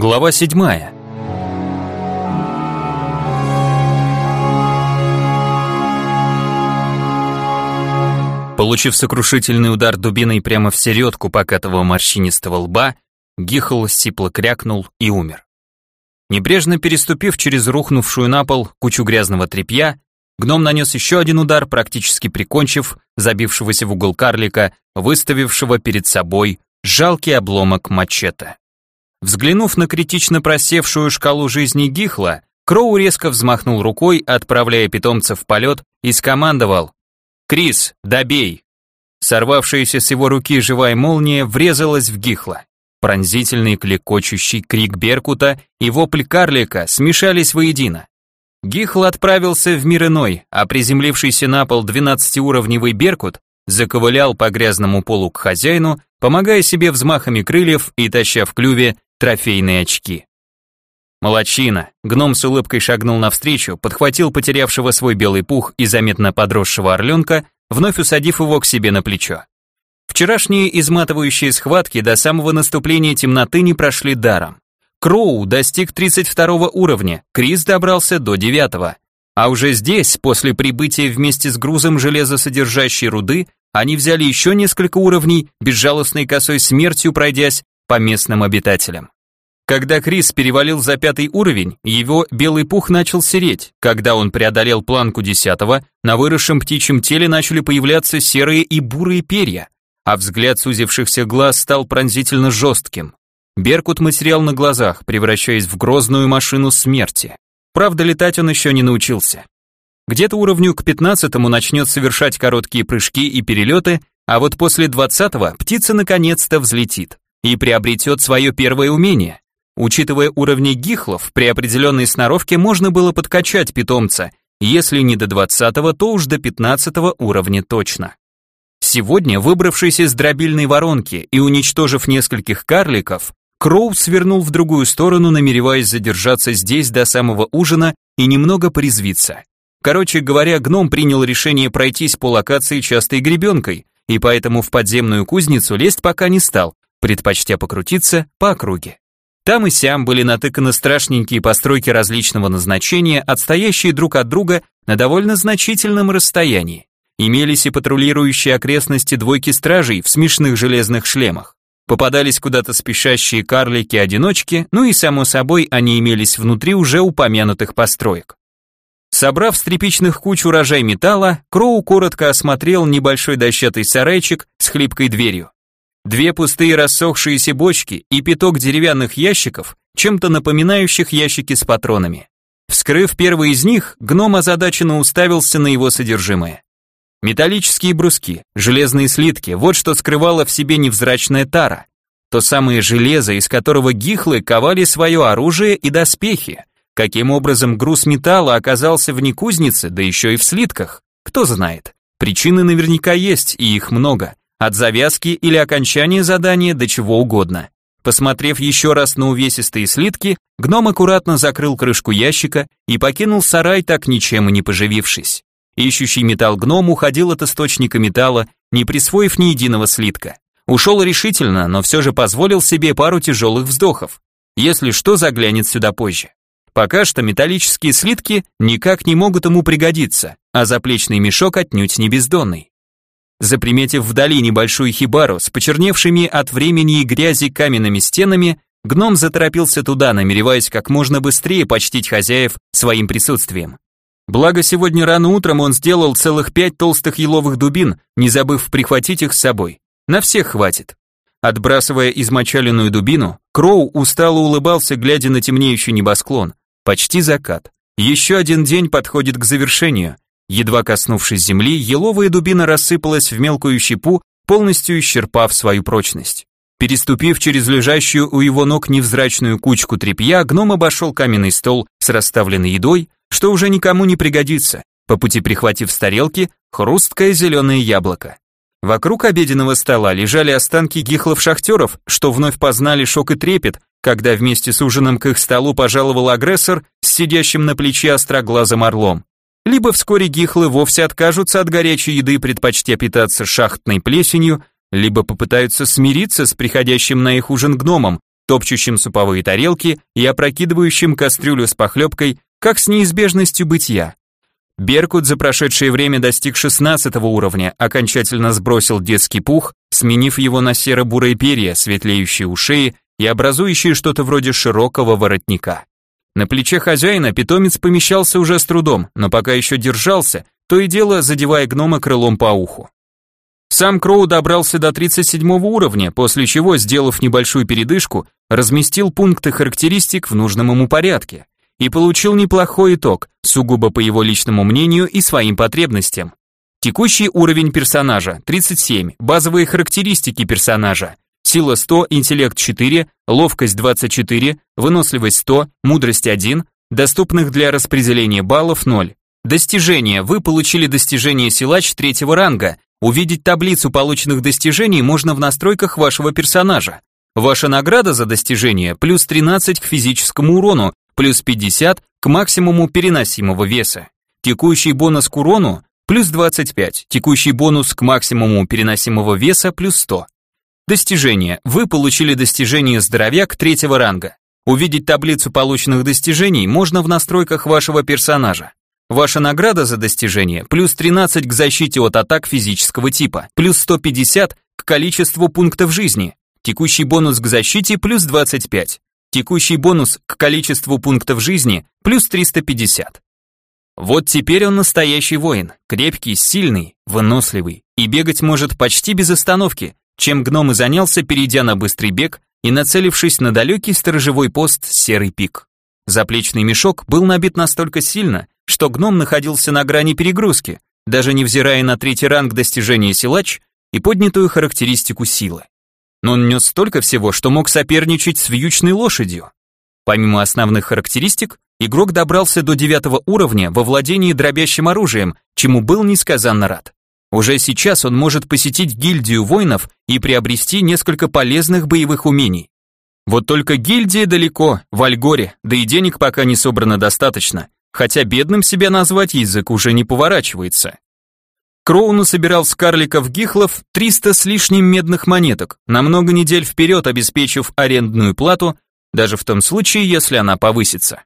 Глава 7. Получив сокрушительный удар дубиной прямо в середку покатого морщинистого лба, Гихл сипло крякнул и умер. Небрежно переступив через рухнувшую на пол кучу грязного тряпья, гном нанес еще один удар, практически прикончив забившегося в угол карлика, выставившего перед собой жалкий обломок мачете. Взглянув на критично просевшую шкалу жизни Гихла, Кроу резко взмахнул рукой, отправляя питомца в полет, и скомандовал «Крис, добей!». Сорвавшаяся с его руки живая молния врезалась в Гихла. Пронзительный клекочущий крик Беркута и вопль карлика смешались воедино. Гихл отправился в мир иной, а приземлившийся на пол 12-уровневый Беркут заковылял по грязному полу к хозяину, помогая себе взмахами крыльев и таща в клюве трофейные очки. Молодчина. Гном с улыбкой шагнул навстречу, подхватил потерявшего свой белый пух и заметно подросшего орленка, вновь усадив его к себе на плечо. Вчерашние изматывающие схватки до самого наступления темноты не прошли даром. Кроу достиг 32 уровня, Крис добрался до 9. А уже здесь, после прибытия вместе с грузом железосодержащей руды, они взяли еще несколько уровней, безжалостной косой смертью пройдясь по местным обитателям. Когда Крис перевалил за пятый уровень, его белый пух начал сереть. Когда он преодолел планку десятого, на выросшем птичьем теле начали появляться серые и бурые перья, а взгляд сузившихся глаз стал пронзительно жестким. Беркут материал на глазах, превращаясь в грозную машину смерти. Правда, летать он еще не научился. Где-то уровню к пятнадцатому начнет совершать короткие прыжки и перелеты, а вот после двадцатого птица наконец-то взлетит и приобретет свое первое умение. Учитывая уровни гихлов, при определенной сноровке можно было подкачать питомца, если не до 20 то уж до 15 уровня точно. Сегодня, выбравшись из дробильной воронки и уничтожив нескольких карликов, Кроу свернул в другую сторону, намереваясь задержаться здесь до самого ужина и немного порезвиться. Короче говоря, гном принял решение пройтись по локации частой гребенкой, и поэтому в подземную кузницу лезть пока не стал, предпочтя покрутиться по округе. Там и сям были натыканы страшненькие постройки различного назначения, отстоящие друг от друга на довольно значительном расстоянии. Имелись и патрулирующие окрестности двойки стражей в смешных железных шлемах. Попадались куда-то спешащие карлики-одиночки, ну и само собой они имелись внутри уже упомянутых построек. Собрав с тряпичных куч урожай металла, Кроу коротко осмотрел небольшой дощатый сарайчик с хлипкой дверью. Две пустые рассохшиеся бочки и пяток деревянных ящиков, чем-то напоминающих ящики с патронами. Вскрыв первый из них, гном озадаченно уставился на его содержимое. Металлические бруски, железные слитки, вот что скрывало в себе невзрачная тара. То самое железо, из которого гихлы ковали свое оружие и доспехи. Каким образом груз металла оказался вне кузницы, да еще и в слитках, кто знает. Причины наверняка есть, и их много. От завязки или окончания задания до чего угодно. Посмотрев еще раз на увесистые слитки, гном аккуратно закрыл крышку ящика и покинул сарай, так ничем и не поживившись. Ищущий металл гном уходил от источника металла, не присвоив ни единого слитка. Ушел решительно, но все же позволил себе пару тяжелых вздохов. Если что, заглянет сюда позже. Пока что металлические слитки никак не могут ему пригодиться, а заплечный мешок отнюдь не бездонный. Заприметив вдали небольшую хибару с почерневшими от времени и грязи каменными стенами, гном заторопился туда, намереваясь как можно быстрее почтить хозяев своим присутствием. Благо сегодня рано утром он сделал целых пять толстых еловых дубин, не забыв прихватить их с собой. На всех хватит. Отбрасывая измочаленную дубину, Кроу устало улыбался, глядя на темнеющий небосклон. Почти закат. Еще один день подходит к завершению. Едва коснувшись земли, еловая дубина рассыпалась в мелкую щепу, полностью исчерпав свою прочность. Переступив через лежащую у его ног невзрачную кучку тряпья, гном обошел каменный стол с расставленной едой, что уже никому не пригодится, по пути прихватив с тарелки хрусткое зеленое яблоко. Вокруг обеденного стола лежали останки гихлов-шахтеров, что вновь познали шок и трепет, когда вместе с ужином к их столу пожаловал агрессор с сидящим на плече остроглазым орлом либо вскоре гихлы вовсе откажутся от горячей еды, предпочтя питаться шахтной плесенью, либо попытаются смириться с приходящим на их ужин гномом, топчущим суповые тарелки и опрокидывающим кастрюлю с похлебкой, как с неизбежностью бытия. Беркут за прошедшее время достиг 16 уровня, окончательно сбросил детский пух, сменив его на серо-бурые перья, светлеющие у шеи и образующие что-то вроде широкого воротника. На плече хозяина питомец помещался уже с трудом, но пока еще держался, то и дело задевая гнома крылом по уху. Сам Кроу добрался до 37 уровня, после чего, сделав небольшую передышку, разместил пункты характеристик в нужном ему порядке и получил неплохой итог, сугубо по его личному мнению и своим потребностям. Текущий уровень персонажа 37, базовые характеристики персонажа сила 100, интеллект 4, ловкость 24, выносливость 100, мудрость 1, доступных для распределения баллов 0. Достижения. Вы получили достижение силач третьего ранга. Увидеть таблицу полученных достижений можно в настройках вашего персонажа. Ваша награда за достижение плюс 13 к физическому урону, плюс 50 к максимуму переносимого веса. Текущий бонус к урону плюс 25, текущий бонус к максимуму переносимого веса плюс 100. Достижение. Вы получили достижение здоровяк третьего ранга. Увидеть таблицу полученных достижений можно в настройках вашего персонажа. Ваша награда за достижение плюс 13 к защите от атак физического типа, плюс 150 к количеству пунктов жизни. Текущий бонус к защите плюс 25. Текущий бонус к количеству пунктов жизни плюс 350. Вот теперь он настоящий воин, крепкий, сильный, выносливый и бегать может почти без остановки, чем гном и занялся, перейдя на быстрый бег и нацелившись на далекий сторожевой пост Серый пик. Заплечный мешок был набит настолько сильно, что гном находился на грани перегрузки, даже невзирая на третий ранг достижения силач и поднятую характеристику силы. Но он нес столько всего, что мог соперничать с вьючной лошадью. Помимо основных характеристик, игрок добрался до девятого уровня во владении дробящим оружием, чему был несказанно рад. Уже сейчас он может посетить гильдию воинов и приобрести несколько полезных боевых умений. Вот только гильдия далеко, в Альгоре, да и денег пока не собрано достаточно, хотя бедным себя назвать язык уже не поворачивается. Кроуну собирал с карликов-гихлов 300 с лишним медных монеток, на много недель вперед обеспечив арендную плату, даже в том случае, если она повысится.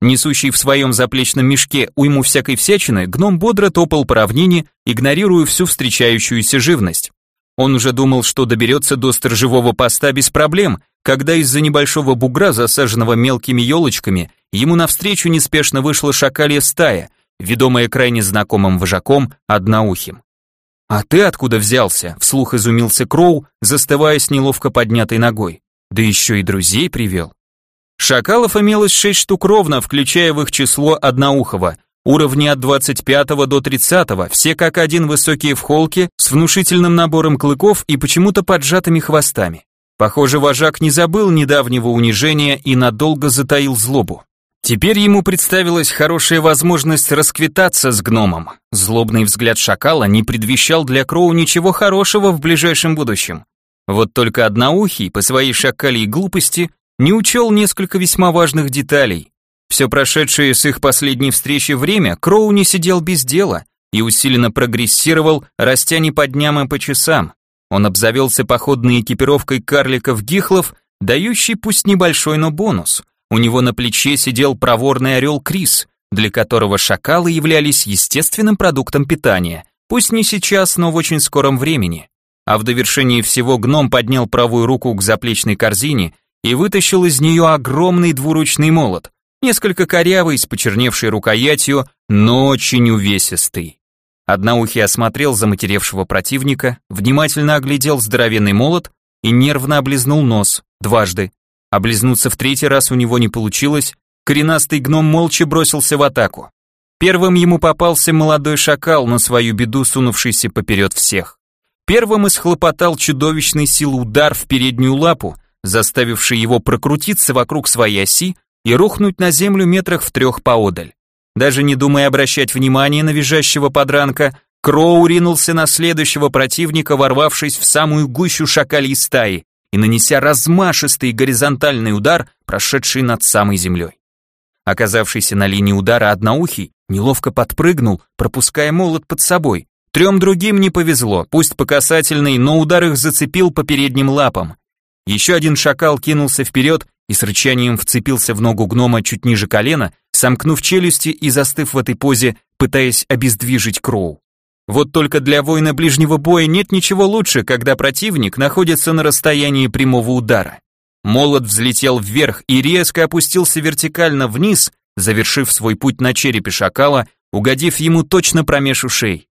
Несущий в своем заплечном мешке уйму всякой всячины, гном бодро топал по равнине, игнорируя всю встречающуюся живность. Он уже думал, что доберется до сторожевого поста без проблем, когда из-за небольшого бугра, засаженного мелкими елочками, ему навстречу неспешно вышла шакалья стая, ведомая крайне знакомым вожаком одноухим. «А ты откуда взялся?» — вслух изумился Кроу, застывая с неловко поднятой ногой. «Да еще и друзей привел». Шакалов имелось 6 штук ровно, включая в их число одноухого, уровни от 25 до 30, все как один высокие в холке, с внушительным набором клыков и почему-то поджатыми хвостами. Похоже, вожак не забыл недавнего унижения и надолго затаил злобу. Теперь ему представилась хорошая возможность расквитаться с гномом. Злобный взгляд шакала не предвещал для Кроу ничего хорошего в ближайшем будущем. Вот только одноухий, по своей шакалей глупости, не учел несколько весьма важных деталей. Все прошедшее с их последней встречи время Кроу не сидел без дела и усиленно прогрессировал, растя не по дням, а по часам. Он обзавелся походной экипировкой карликов-гихлов, дающей пусть небольшой, но бонус. У него на плече сидел проворный орел Крис, для которого шакалы являлись естественным продуктом питания, пусть не сейчас, но в очень скором времени. А в довершении всего гном поднял правую руку к заплечной корзине и вытащил из нее огромный двуручный молот, несколько корявый, с почерневшей рукоятью, но очень увесистый. Одноухий осмотрел заматеревшего противника, внимательно оглядел здоровенный молот и нервно облизнул нос, дважды. Облизнуться в третий раз у него не получилось, коренастый гном молча бросился в атаку. Первым ему попался молодой шакал, на свою беду сунувшийся поперед всех. Первым исхлопотал чудовищный сил удар в переднюю лапу, заставивший его прокрутиться вокруг своей оси и рухнуть на землю метрах в трех поодаль. Даже не думая обращать внимание на визжащего подранка, Кроу ринулся на следующего противника, ворвавшись в самую гущу шакалей стаи и нанеся размашистый горизонтальный удар, прошедший над самой землей. Оказавшийся на линии удара одноухий неловко подпрыгнул, пропуская молот под собой. Трем другим не повезло, пусть по касательной, но удар их зацепил по передним лапам. Еще один шакал кинулся вперед и с рычанием вцепился в ногу гнома чуть ниже колена, сомкнув челюсти и застыв в этой позе, пытаясь обездвижить Кроу. Вот только для воина ближнего боя нет ничего лучше, когда противник находится на расстоянии прямого удара. Молот взлетел вверх и резко опустился вертикально вниз, завершив свой путь на черепе шакала, угодив ему точно промеж ушей.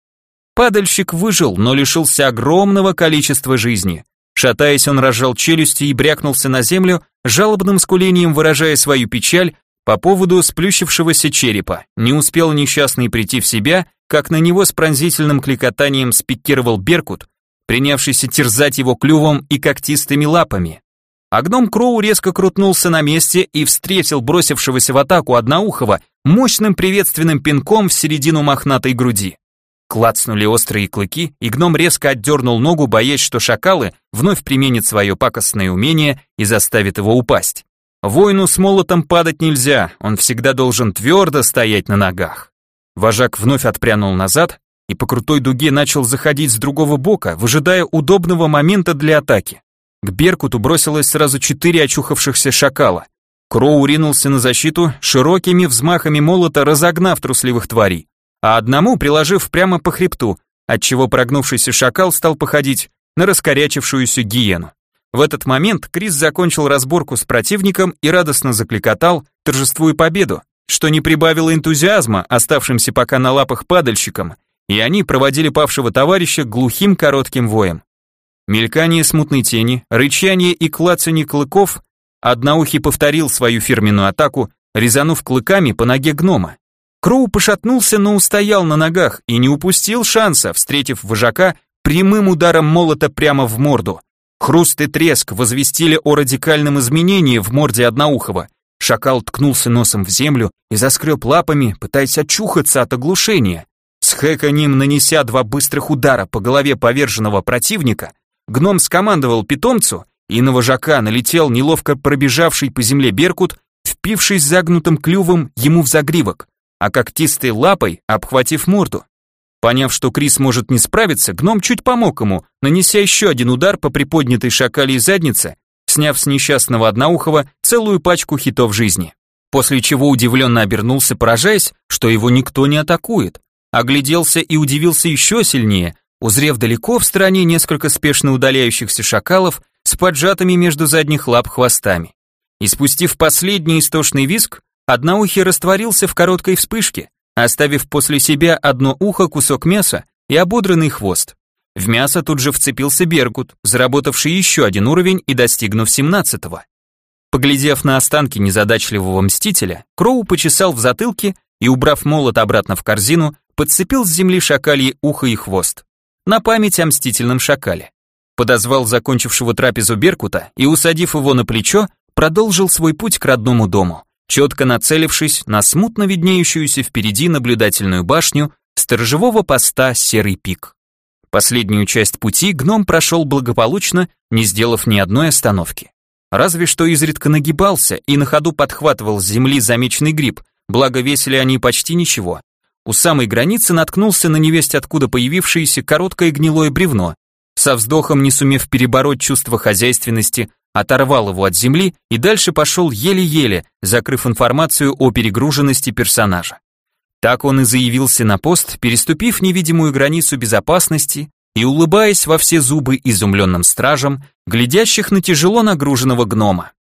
Падальщик выжил, но лишился огромного количества жизни. Шатаясь, он разжал челюсти и брякнулся на землю, жалобным скулением выражая свою печаль по поводу сплющившегося черепа. Не успел несчастный прийти в себя, как на него с пронзительным кликотанием спикировал Беркут, принявшийся терзать его клювом и когтистыми лапами. А гном Кроу резко крутнулся на месте и встретил бросившегося в атаку одноухого мощным приветственным пинком в середину мохнатой груди. Клацнули острые клыки, и гном резко отдернул ногу, боясь, что шакалы вновь применят свое пакостное умение и заставит его упасть. Воину с молотом падать нельзя, он всегда должен твердо стоять на ногах. Вожак вновь отпрянул назад и по крутой дуге начал заходить с другого бока, выжидая удобного момента для атаки. К Беркуту бросилось сразу четыре очухавшихся шакала. Кроу ринулся на защиту, широкими взмахами молота разогнав трусливых тварей, а одному приложив прямо по хребту, отчего прогнувшийся шакал стал походить на раскорячившуюся гиену. В этот момент Крис закончил разборку с противником и радостно закликотал, торжествуя победу, что не прибавило энтузиазма оставшимся пока на лапах падальщикам, и они проводили павшего товарища глухим коротким воем. Мелькание смутной тени, рычание и клацанье клыков, одноухий повторил свою фирменную атаку, резанув клыками по ноге гнома. Кроу пошатнулся, но устоял на ногах и не упустил шанса, встретив вожака прямым ударом молота прямо в морду. Хруст и треск возвестили о радикальном изменении в морде одноухого. Шакал ткнулся носом в землю и заскреб лапами, пытаясь очухаться от оглушения. С хэканьем нанеся два быстрых удара по голове поверженного противника, Гном скомандовал питомцу, и на вожака налетел неловко пробежавший по земле беркут, впившись загнутым клювом ему в загривок, а когтистой лапой обхватив морду. Поняв, что Крис может не справиться, гном чуть помог ему, нанеся еще один удар по приподнятой шакалей заднице, сняв с несчастного одноухого целую пачку хитов жизни. После чего удивленно обернулся, поражаясь, что его никто не атакует. Огляделся и удивился еще сильнее, узрев далеко в стороне несколько спешно удаляющихся шакалов с поджатыми между задних лап хвостами. И спустив последний истошный визг, одноухий растворился в короткой вспышке, оставив после себя одно ухо, кусок мяса и ободранный хвост. В мясо тут же вцепился Бергут, заработавший еще один уровень и достигнув 17-го. Поглядев на останки незадачливого мстителя, Кроу почесал в затылке и, убрав молот обратно в корзину, подцепил с земли шакалье ухо и хвост на память о мстительном шакале. Подозвал закончившего трапезу Беркута и, усадив его на плечо, продолжил свой путь к родному дому, четко нацелившись на смутно виднеющуюся впереди наблюдательную башню сторожевого поста Серый пик. Последнюю часть пути гном прошел благополучно, не сделав ни одной остановки. Разве что изредка нагибался и на ходу подхватывал с земли замеченный гриб, благо весили они почти ничего, у самой границы наткнулся на невесть откуда появившееся короткое гнилое бревно. Со вздохом, не сумев перебороть чувство хозяйственности, оторвал его от земли и дальше пошел еле-еле, закрыв информацию о перегруженности персонажа. Так он и заявился на пост, переступив невидимую границу безопасности и улыбаясь во все зубы изумленным стражам, глядящих на тяжело нагруженного гнома.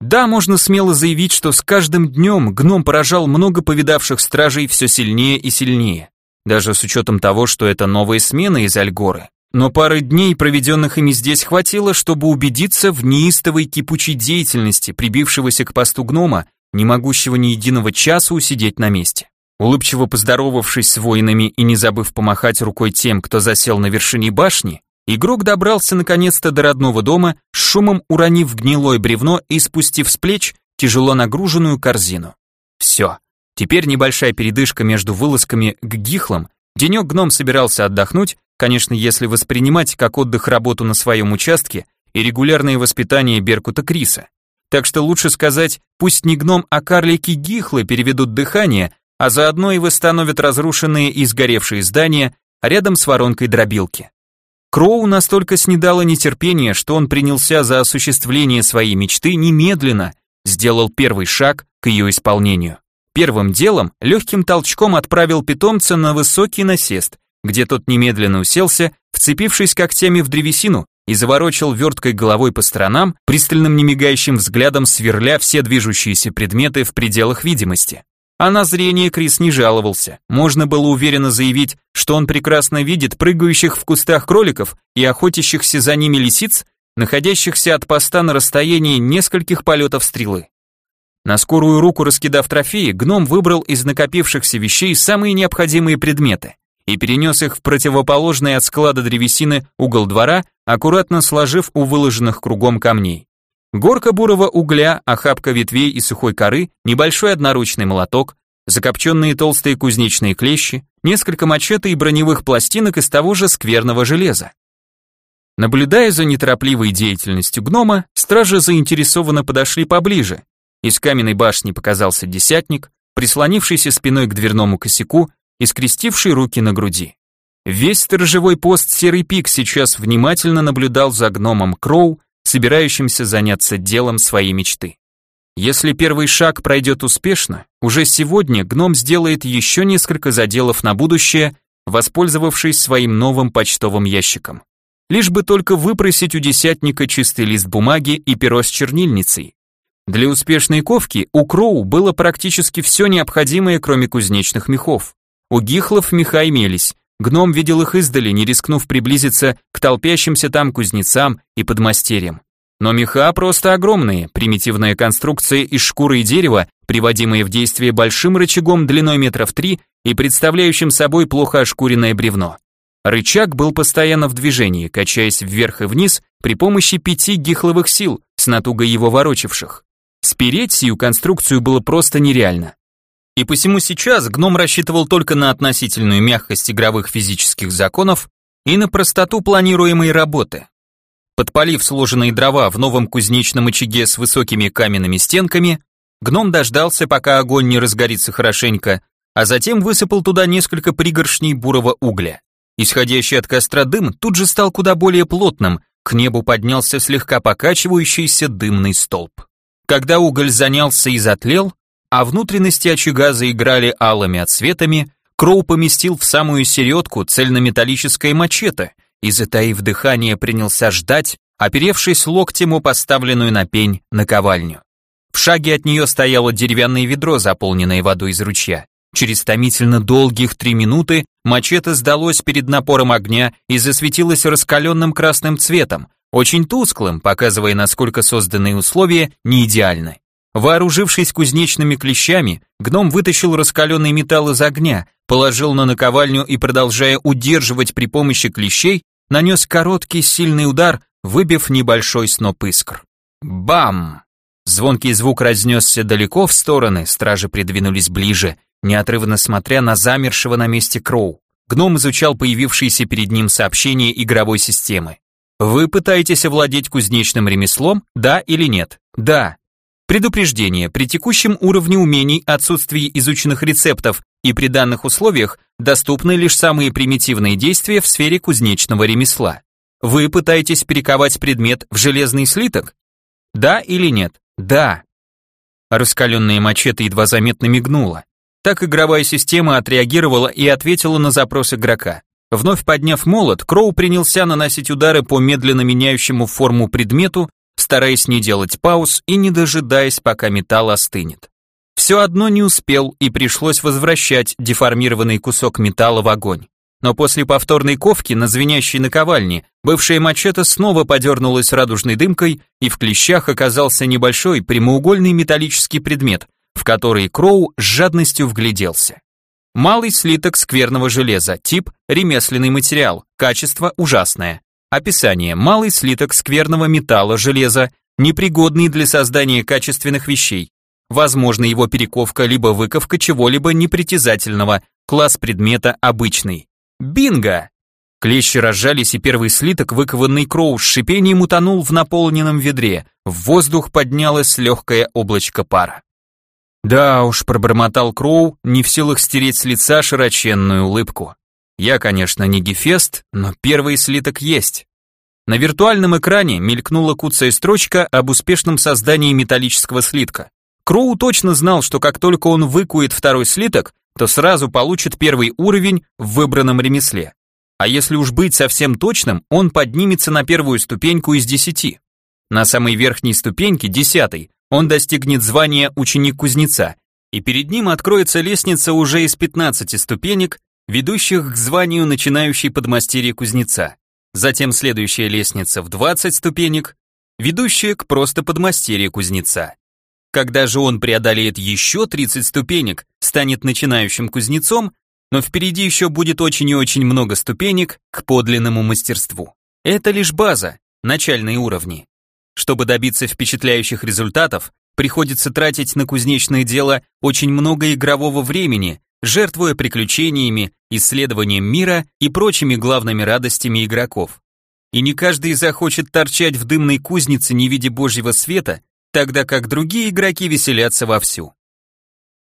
Да, можно смело заявить, что с каждым днем гном поражал много повидавших стражей все сильнее и сильнее, даже с учетом того, что это новая смена из Альгоры. Но пары дней, проведенных ими здесь, хватило, чтобы убедиться в неистовой кипучей деятельности прибившегося к посту гнома, не могущего ни единого часа усидеть на месте. Улыбчиво поздоровавшись с воинами и не забыв помахать рукой тем, кто засел на вершине башни, Игрок добрался наконец-то до родного дома, с шумом уронив гнилое бревно и спустив с плеч тяжело нагруженную корзину. Все. Теперь небольшая передышка между вылазками к гихлам. Денек гном собирался отдохнуть, конечно, если воспринимать как отдых работу на своем участке и регулярное воспитание Беркута Криса. Так что лучше сказать, пусть не гном, а карлики гихлы переведут дыхание, а заодно и восстановят разрушенные и сгоревшие здания рядом с воронкой дробилки. Кроу настолько снедало нетерпение, что он принялся за осуществление своей мечты немедленно, сделал первый шаг к ее исполнению. Первым делом легким толчком отправил питомца на высокий насест, где тот немедленно уселся, вцепившись когтями в древесину и заворочил верткой головой по сторонам, пристальным немигающим взглядом сверля все движущиеся предметы в пределах видимости. А на зрение Крис не жаловался. Можно было уверенно заявить, что он прекрасно видит прыгающих в кустах кроликов и охотящихся за ними лисиц, находящихся от поста на расстоянии нескольких полетов стрелы. На скорую руку раскидав трофеи, гном выбрал из накопившихся вещей самые необходимые предметы и перенес их в противоположный от склада древесины угол двора, аккуратно сложив у выложенных кругом камней. Горка бурого угля, охапка ветвей и сухой коры, небольшой одноручный молоток, закопченные толстые кузнечные клещи, несколько мачете и броневых пластинок из того же скверного железа. Наблюдая за неторопливой деятельностью гнома, стражи заинтересованно подошли поближе. Из каменной башни показался десятник, прислонившийся спиной к дверному косяку и скрестивший руки на груди. Весь сторожевой пост Серый Пик сейчас внимательно наблюдал за гномом Кроу, собирающимся заняться делом своей мечты. Если первый шаг пройдет успешно, уже сегодня гном сделает еще несколько заделов на будущее, воспользовавшись своим новым почтовым ящиком. Лишь бы только выпросить у десятника чистый лист бумаги и перо с чернильницей. Для успешной ковки у Кроу было практически все необходимое, кроме кузнечных мехов. У гихлов меха имелись. Гном видел их издали, не рискнув приблизиться к толпящимся там кузнецам и подмастерьям. Но меха просто огромные, примитивная конструкция из шкуры и дерева, приводимые в действие большим рычагом длиной метров три и представляющим собой плохо ошкуренное бревно. Рычаг был постоянно в движении, качаясь вверх и вниз при помощи пяти гихловых сил, с натугой его ворочавших. Спереть сию конструкцию было просто нереально. И посему сейчас гном рассчитывал только на относительную мягкость игровых физических законов и на простоту планируемой работы. Подпалив сложенные дрова в новом кузнечном очаге с высокими каменными стенками, гном дождался, пока огонь не разгорится хорошенько, а затем высыпал туда несколько пригоршней бурого угля. Исходящий от костра дым тут же стал куда более плотным, к небу поднялся слегка покачивающийся дымный столб. Когда уголь занялся и затлел, а внутренности очага заиграли алыми отсветами, Кроу поместил в самую середку цельнометаллическое мачете и, затаив дыхание, принялся ждать, оперевшись локтем у поставленную на пень наковальню. В шаге от нее стояло деревянное ведро, заполненное водой из ручья. Через томительно долгих три минуты мачете сдалось перед напором огня и засветилось раскаленным красным цветом, очень тусклым, показывая, насколько созданные условия не идеальны. Вооружившись кузнечными клещами, гном вытащил раскаленный металл из огня, положил на наковальню и, продолжая удерживать при помощи клещей, нанес короткий сильный удар, выбив небольшой сноп искр. Бам! Звонкий звук разнесся далеко в стороны, стражи придвинулись ближе, неотрывно смотря на замершего на месте Кроу. Гном изучал появившиеся перед ним сообщения игровой системы. Вы пытаетесь овладеть кузнечным ремеслом, да или нет? Да. Предупреждение, при текущем уровне умений, отсутствии изученных рецептов и при данных условиях доступны лишь самые примитивные действия в сфере кузнечного ремесла. Вы пытаетесь перековать предмет в железный слиток? Да или нет? Да. Раскаленная мачете едва заметно мигнула. Так игровая система отреагировала и ответила на запрос игрока. Вновь подняв молот, Кроу принялся наносить удары по медленно меняющему форму предмету, стараясь не делать пауз и не дожидаясь, пока металл остынет. Все одно не успел и пришлось возвращать деформированный кусок металла в огонь. Но после повторной ковки на звенящей наковальне бывшая мачете снова подернулась радужной дымкой, и в клещах оказался небольшой прямоугольный металлический предмет, в который Кроу с жадностью вгляделся. Малый слиток скверного железа, тип ремесленный материал, качество ужасное. Описание. Малый слиток скверного металла, железа, непригодный для создания качественных вещей. Возможно его перековка либо выковка чего-либо непритязательного, класс предмета обычный. Бинго! Клещи разжались, и первый слиток, выкованный Кроу с шипением утонул в наполненном ведре. В воздух поднялось легкое облачко пара. Да уж, пробормотал Кроу, не в силах стереть с лица широченную улыбку. Я, конечно, не Гефест, но первый слиток есть. На виртуальном экране мелькнула куцая строчка об успешном создании металлического слитка. Кроу точно знал, что как только он выкует второй слиток, то сразу получит первый уровень в выбранном ремесле. А если уж быть совсем точным, он поднимется на первую ступеньку из десяти. На самой верхней ступеньке, десятой, он достигнет звания ученик кузнеца, и перед ним откроется лестница уже из 15 ступенек, ведущих к званию начинающий подмастерье кузнеца. Затем следующая лестница в 20 ступенек, ведущая к просто подмастерье кузнеца. Когда же он преодолеет еще 30 ступенек, станет начинающим кузнецом, но впереди еще будет очень и очень много ступенек к подлинному мастерству. Это лишь база, начальные уровни. Чтобы добиться впечатляющих результатов, приходится тратить на кузнечное дело очень много игрового времени, жертвуя приключениями, исследованием мира и прочими главными радостями игроков. И не каждый захочет торчать в дымной кузнице, не видя божьего света, тогда как другие игроки веселятся вовсю.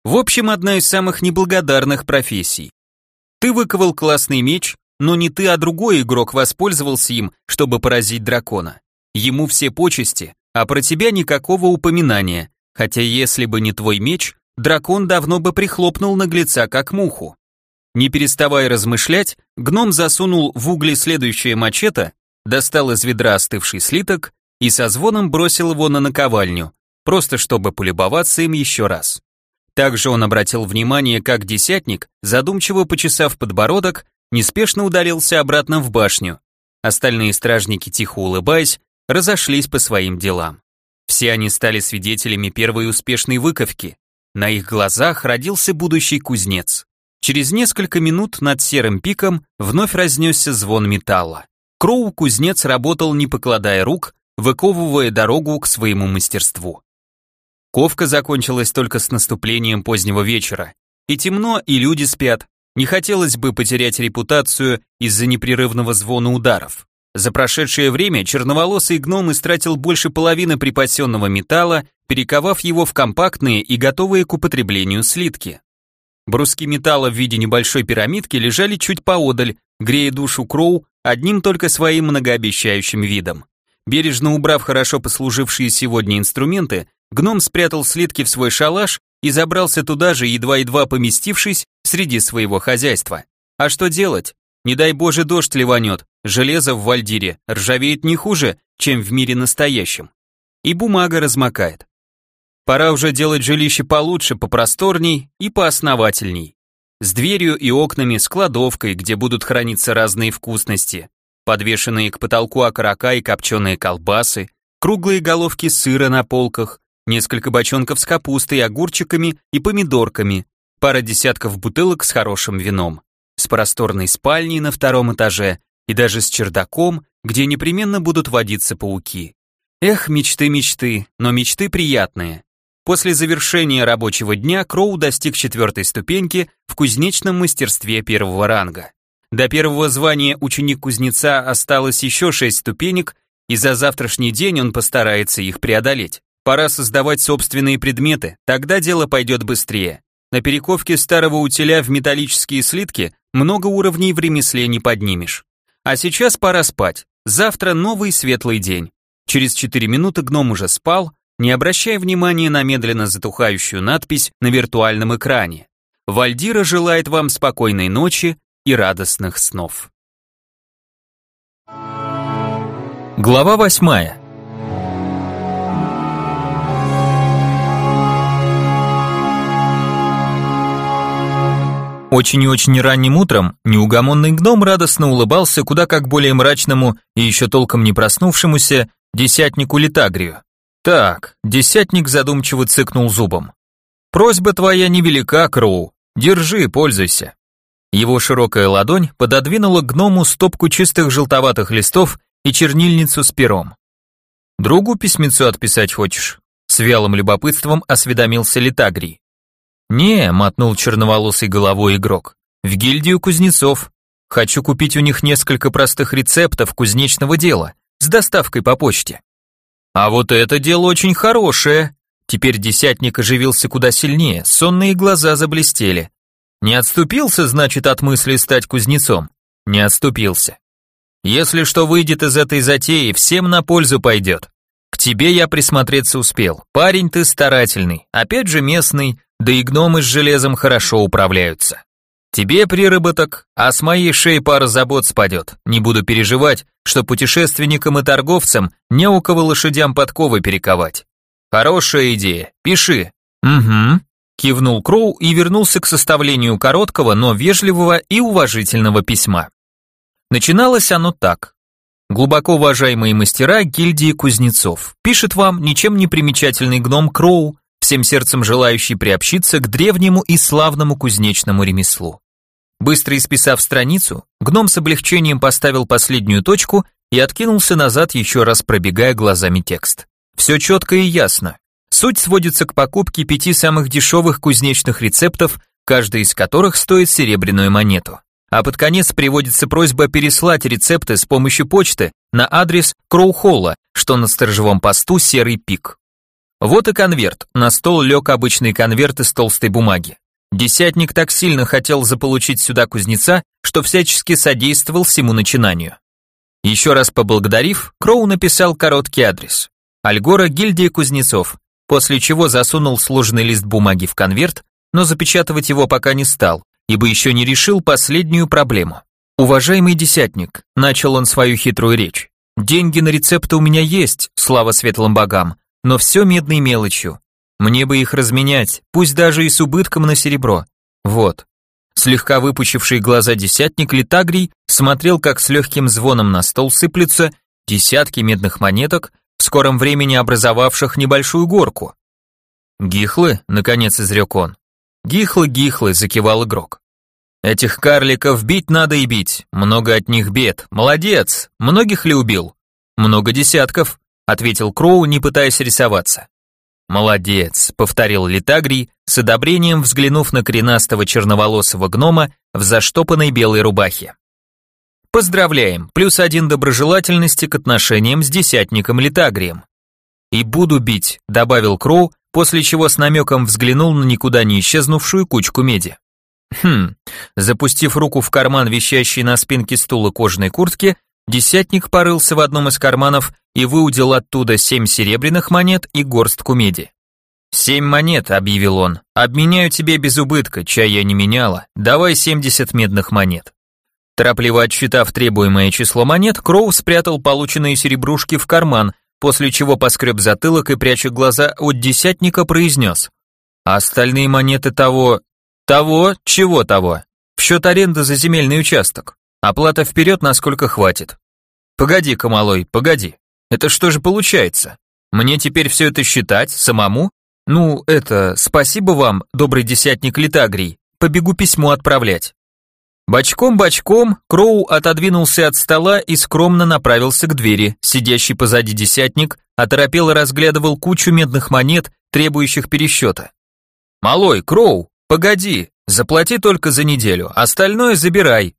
В общем, одна из самых неблагодарных профессий. Ты выковал классный меч, но не ты, а другой игрок воспользовался им, чтобы поразить дракона. Ему все почести, а про тебя никакого упоминания, хотя если бы не твой меч, дракон давно бы прихлопнул наглеца как муху. Не переставая размышлять, гном засунул в угли следующее мачете, достал из ведра остывший слиток и со звоном бросил его на наковальню, просто чтобы полюбоваться им еще раз. Также он обратил внимание, как десятник, задумчиво почесав подбородок, неспешно удалился обратно в башню. Остальные стражники, тихо улыбаясь, разошлись по своим делам. Все они стали свидетелями первой успешной выковки. На их глазах родился будущий кузнец. Через несколько минут над серым пиком вновь разнесся звон металла. Кроу-кузнец работал, не покладая рук, выковывая дорогу к своему мастерству. Ковка закончилась только с наступлением позднего вечера. И темно, и люди спят. Не хотелось бы потерять репутацию из-за непрерывного звона ударов. За прошедшее время черноволосый гном истратил больше половины припасенного металла, перековав его в компактные и готовые к употреблению слитки. Бруски металла в виде небольшой пирамидки лежали чуть поодаль, грея душу Кроу одним только своим многообещающим видом. Бережно убрав хорошо послужившие сегодня инструменты, гном спрятал слитки в свой шалаш и забрался туда же, едва-едва поместившись среди своего хозяйства. А что делать? Не дай боже дождь ливанет, железо в вальдире ржавеет не хуже, чем в мире настоящем. И бумага размокает. Пора уже делать жилище получше, попросторней и поосновательней. С дверью и окнами, с кладовкой, где будут храниться разные вкусности, подвешенные к потолку окорока и копченые колбасы, круглые головки сыра на полках, несколько бочонков с капустой, огурчиками и помидорками, пара десятков бутылок с хорошим вином с просторной спальней на втором этаже и даже с чердаком, где непременно будут водиться пауки. Эх, мечты, мечты, но мечты приятные. После завершения рабочего дня Кроу достиг четвертой ступеньки в кузнечном мастерстве первого ранга. До первого звания ученик кузнеца осталось еще шесть ступенек, и за завтрашний день он постарается их преодолеть. Пора создавать собственные предметы, тогда дело пойдет быстрее. На перековке старого утиля в металлические слитки много уровней в ремесле не поднимешь. А сейчас пора спать. Завтра новый светлый день. Через 4 минуты гном уже спал, не обращая внимания на медленно затухающую надпись на виртуальном экране. Вальдира желает вам спокойной ночи и радостных снов. Глава восьмая. Очень и очень ранним утром неугомонный гном радостно улыбался куда как более мрачному и еще толком не проснувшемуся десятнику Литагрию. Так, десятник задумчиво цыкнул зубом. Просьба твоя невелика, Кроу. Держи, пользуйся. Его широкая ладонь пододвинула гному стопку чистых желтоватых листов и чернильницу с пером. Другу письмецо отписать хочешь? С вялым любопытством осведомился Литагрий. «Не», — мотнул черноволосый головой игрок, — «в гильдию кузнецов. Хочу купить у них несколько простых рецептов кузнечного дела с доставкой по почте». «А вот это дело очень хорошее», Теперь десятник оживился куда сильнее, сонные глаза заблестели. Не отступился, значит, от мысли стать кузнецом? Не отступился. Если что выйдет из этой затеи, всем на пользу пойдет. К тебе я присмотреться успел. Парень ты старательный, опять же местный, да и гномы с железом хорошо управляются. Тебе приработок, а с моей шеи пара забот спадет. Не буду переживать, что путешественникам и торговцам не у кого лошадям подковы перековать. Хорошая идея, пиши. Угу. Кивнул Кроу и вернулся к составлению короткого, но вежливого и уважительного письма. Начиналось оно так. Глубоко уважаемые мастера гильдии кузнецов, пишет вам ничем не примечательный гном Кроу, всем сердцем желающий приобщиться к древнему и славному кузнечному ремеслу. Быстро исписав страницу, гном с облегчением поставил последнюю точку и откинулся назад, еще раз пробегая глазами текст. Все четко и ясно. Суть сводится к покупке пяти самых дешевых кузнечных рецептов, каждый из которых стоит серебряную монету. А под конец приводится просьба переслать рецепты с помощью почты на адрес Кроухолла, что на сторожевом посту Серый Пик. Вот и конверт. На стол лег обычный конверт из толстой бумаги. Десятник так сильно хотел заполучить сюда кузнеца, что всячески содействовал всему начинанию. Еще раз поблагодарив, Кроу написал короткий адрес. Альгора, гильдия кузнецов, после чего засунул сложный лист бумаги в конверт, но запечатывать его пока не стал, ибо еще не решил последнюю проблему. «Уважаемый десятник», — начал он свою хитрую речь, «деньги на рецепты у меня есть, слава светлым богам, но все медной мелочью. Мне бы их разменять, пусть даже и с убытком на серебро. Вот. Слегка выпучивший глаза десятник Литагрий смотрел, как с легким звоном на стол сыплются десятки медных монеток, в скором времени образовавших небольшую горку. «Гихлы?» — наконец изрек он. «Гихлы, гихлы!» — закивал игрок. «Этих карликов бить надо и бить, много от них бед. Молодец! Многих ли убил?» «Много десятков», — ответил Кроу, не пытаясь рисоваться. «Молодец», — повторил Литагрий, с одобрением взглянув на коренастого черноволосого гнома в заштопанной белой рубахе. «Поздравляем, плюс один доброжелательности к отношениям с десятником Литагрием». «И буду бить», — добавил Кроу, после чего с намеком взглянул на никуда не исчезнувшую кучку меди. Хм, запустив руку в карман висящей на спинке стула кожаной куртки, Десятник порылся в одном из карманов и выудил оттуда семь серебряных монет и горстку меди. «Семь монет», — объявил он, — «обменяю тебе без убытка, чай я не меняла, давай семьдесят медных монет». Торопливо отсчитав требуемое число монет, Кроу спрятал полученные серебрушки в карман, после чего поскреб затылок и, пряча глаза, от десятника произнес. «А остальные монеты того... того... чего того? В счет аренды за земельный участок. Оплата вперед, насколько хватит. Погоди-ка, малой, погоди. Это что же получается? Мне теперь все это считать, самому? Ну, это, спасибо вам, добрый десятник Литагрий, побегу письмо отправлять. Бочком-бочком Кроу отодвинулся от стола и скромно направился к двери. Сидящий позади десятник оторопело разглядывал кучу медных монет, требующих пересчета. «Малой, Кроу, погоди, заплати только за неделю, остальное забирай»,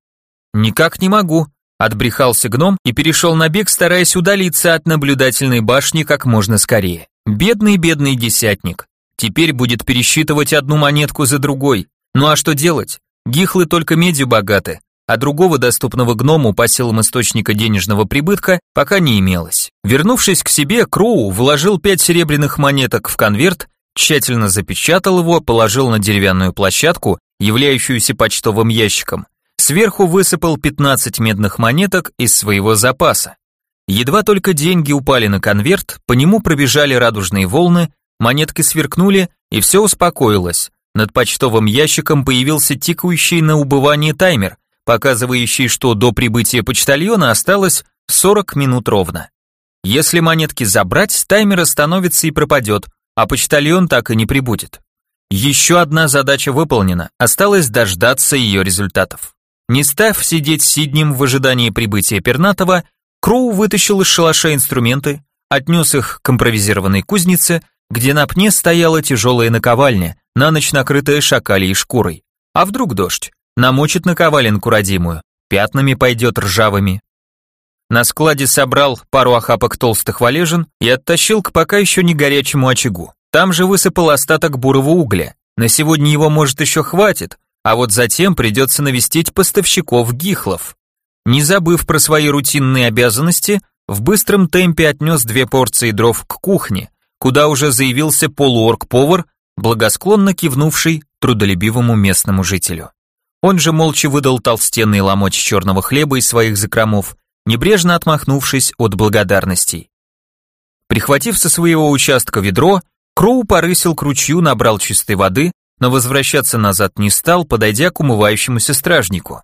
«Никак не могу», — отбрехался гном и перешел на бег, стараясь удалиться от наблюдательной башни как можно скорее. Бедный-бедный десятник. Теперь будет пересчитывать одну монетку за другой. Ну а что делать? Гихлы только медью богаты, а другого доступного гному по силам источника денежного прибытка пока не имелось. Вернувшись к себе, Кроу вложил пять серебряных монеток в конверт, тщательно запечатал его, положил на деревянную площадку, являющуюся почтовым ящиком, Сверху высыпал 15 медных монеток из своего запаса. Едва только деньги упали на конверт, по нему пробежали радужные волны, монетки сверкнули, и все успокоилось. Над почтовым ящиком появился тикающий на убывание таймер, показывающий, что до прибытия почтальона осталось 40 минут ровно. Если монетки забрать, таймер остановится и пропадет, а почтальон так и не прибудет. Еще одна задача выполнена, осталось дождаться ее результатов. Не став сидеть сиднем в ожидании прибытия Пернатова, Кроу вытащил из шалаша инструменты, отнес их к импровизированной кузнице, где на пне стояла тяжелая наковальня, на ночь накрытая шакалей шкурой. А вдруг дождь? Намочит наковаленку родимую, пятнами пойдет ржавыми. На складе собрал пару охапок толстых валежин и оттащил к пока еще не горячему очагу. Там же высыпал остаток бурого угля. На сегодня его, может, еще хватит, а вот затем придется навестить поставщиков гихлов. Не забыв про свои рутинные обязанности, в быстром темпе отнес две порции дров к кухне, куда уже заявился полуорг-повар, благосклонно кивнувший трудолюбивому местному жителю. Он же молча выдал толстенный ломоть черного хлеба из своих закромов, небрежно отмахнувшись от благодарностей. Прихватив со своего участка ведро, Кроу порысил к ручью, набрал чистой воды, но возвращаться назад не стал, подойдя к умывающемуся стражнику.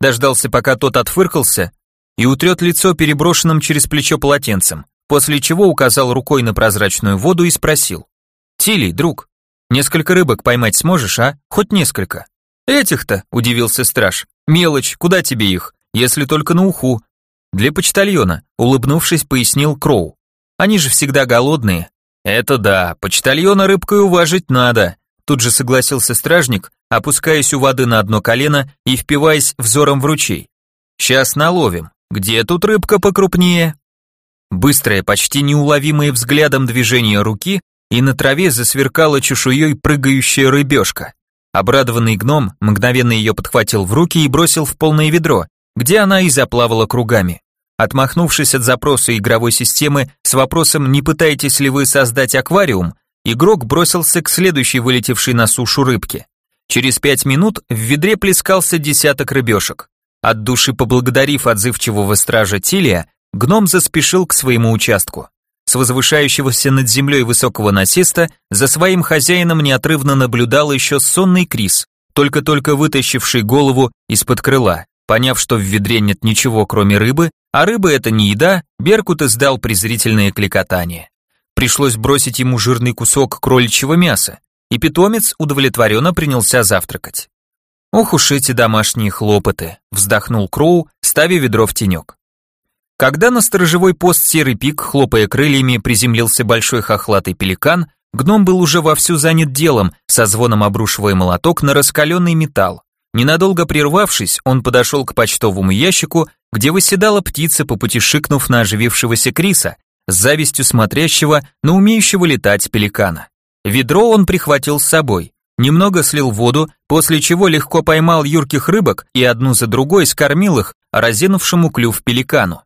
Дождался, пока тот отфыркался и утрет лицо переброшенным через плечо полотенцем, после чего указал рукой на прозрачную воду и спросил. «Тилий, друг, несколько рыбок поймать сможешь, а? Хоть несколько?» «Этих-то», — удивился страж. «Мелочь, куда тебе их? Если только на уху». «Для почтальона», — улыбнувшись, пояснил Кроу. «Они же всегда голодные». «Это да, почтальона рыбкой уважить надо», тут же согласился стражник, опускаясь у воды на одно колено и впиваясь взором в ручей. «Сейчас наловим. Где тут рыбка покрупнее?» Быстрое, почти неуловимое взглядом движение руки, и на траве засверкала чешуей прыгающая рыбешка. Обрадованный гном мгновенно ее подхватил в руки и бросил в полное ведро, где она и заплавала кругами. Отмахнувшись от запроса игровой системы с вопросом «Не пытаетесь ли вы создать аквариум?», игрок бросился к следующей вылетевшей на сушу рыбке. Через пять минут в ведре плескался десяток рыбешек. От души поблагодарив отзывчивого стража Тилия, гном заспешил к своему участку. С возвышающегося над землей высокого насеста за своим хозяином неотрывно наблюдал еще сонный Крис, только-только вытащивший голову из-под крыла. Поняв, что в ведре нет ничего, кроме рыбы, а рыба это не еда, Беркут издал презрительное кликотание. Пришлось бросить ему жирный кусок кроличьего мяса, и питомец удовлетворенно принялся завтракать. «Ох уж эти домашние хлопоты», — вздохнул Кроу, ставя ведро в тенек. Когда на сторожевой пост Серый Пик, хлопая крыльями, приземлился большой хохлатый пеликан, гном был уже вовсю занят делом, со звоном обрушивая молоток на раскаленный металл. Ненадолго прервавшись, он подошел к почтовому ящику, где выседала птица, по пути шикнув на оживившегося Криса, с завистью смотрящего на умеющего летать пеликана. Ведро он прихватил с собой, немного слил воду, после чего легко поймал юрких рыбок и одну за другой скормил их разинувшему клюв пеликану.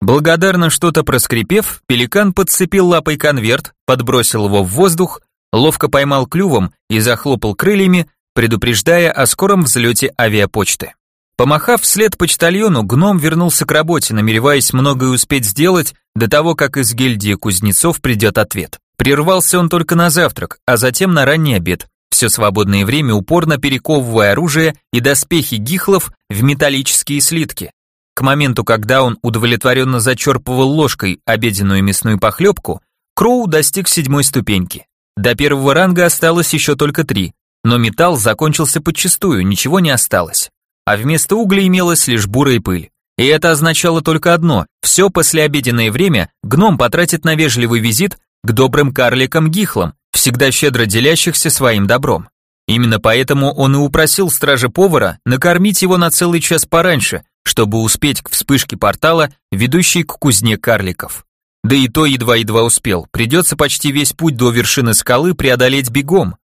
Благодарно что-то проскрипев, пеликан подцепил лапой конверт, подбросил его в воздух, ловко поймал клювом и захлопал крыльями, предупреждая о скором взлете авиапочты. Помахав вслед почтальону, гном вернулся к работе, намереваясь многое успеть сделать до того, как из гильдии кузнецов придет ответ. Прервался он только на завтрак, а затем на ранний обед, все свободное время упорно перековывая оружие и доспехи гихлов в металлические слитки. К моменту, когда он удовлетворенно зачерпывал ложкой обеденную мясную похлебку, Кроу достиг седьмой ступеньки. До первого ранга осталось еще только три, но металл закончился подчистую, ничего не осталось. А вместо угля имелась лишь бурая пыль. И это означало только одно, все послеобеденное время гном потратит на вежливый визит к добрым карликам-гихлам, всегда щедро делящихся своим добром. Именно поэтому он и упросил стража-повара накормить его на целый час пораньше, чтобы успеть к вспышке портала, ведущей к кузне карликов. Да и то едва-едва успел, придется почти весь путь до вершины скалы преодолеть бегом.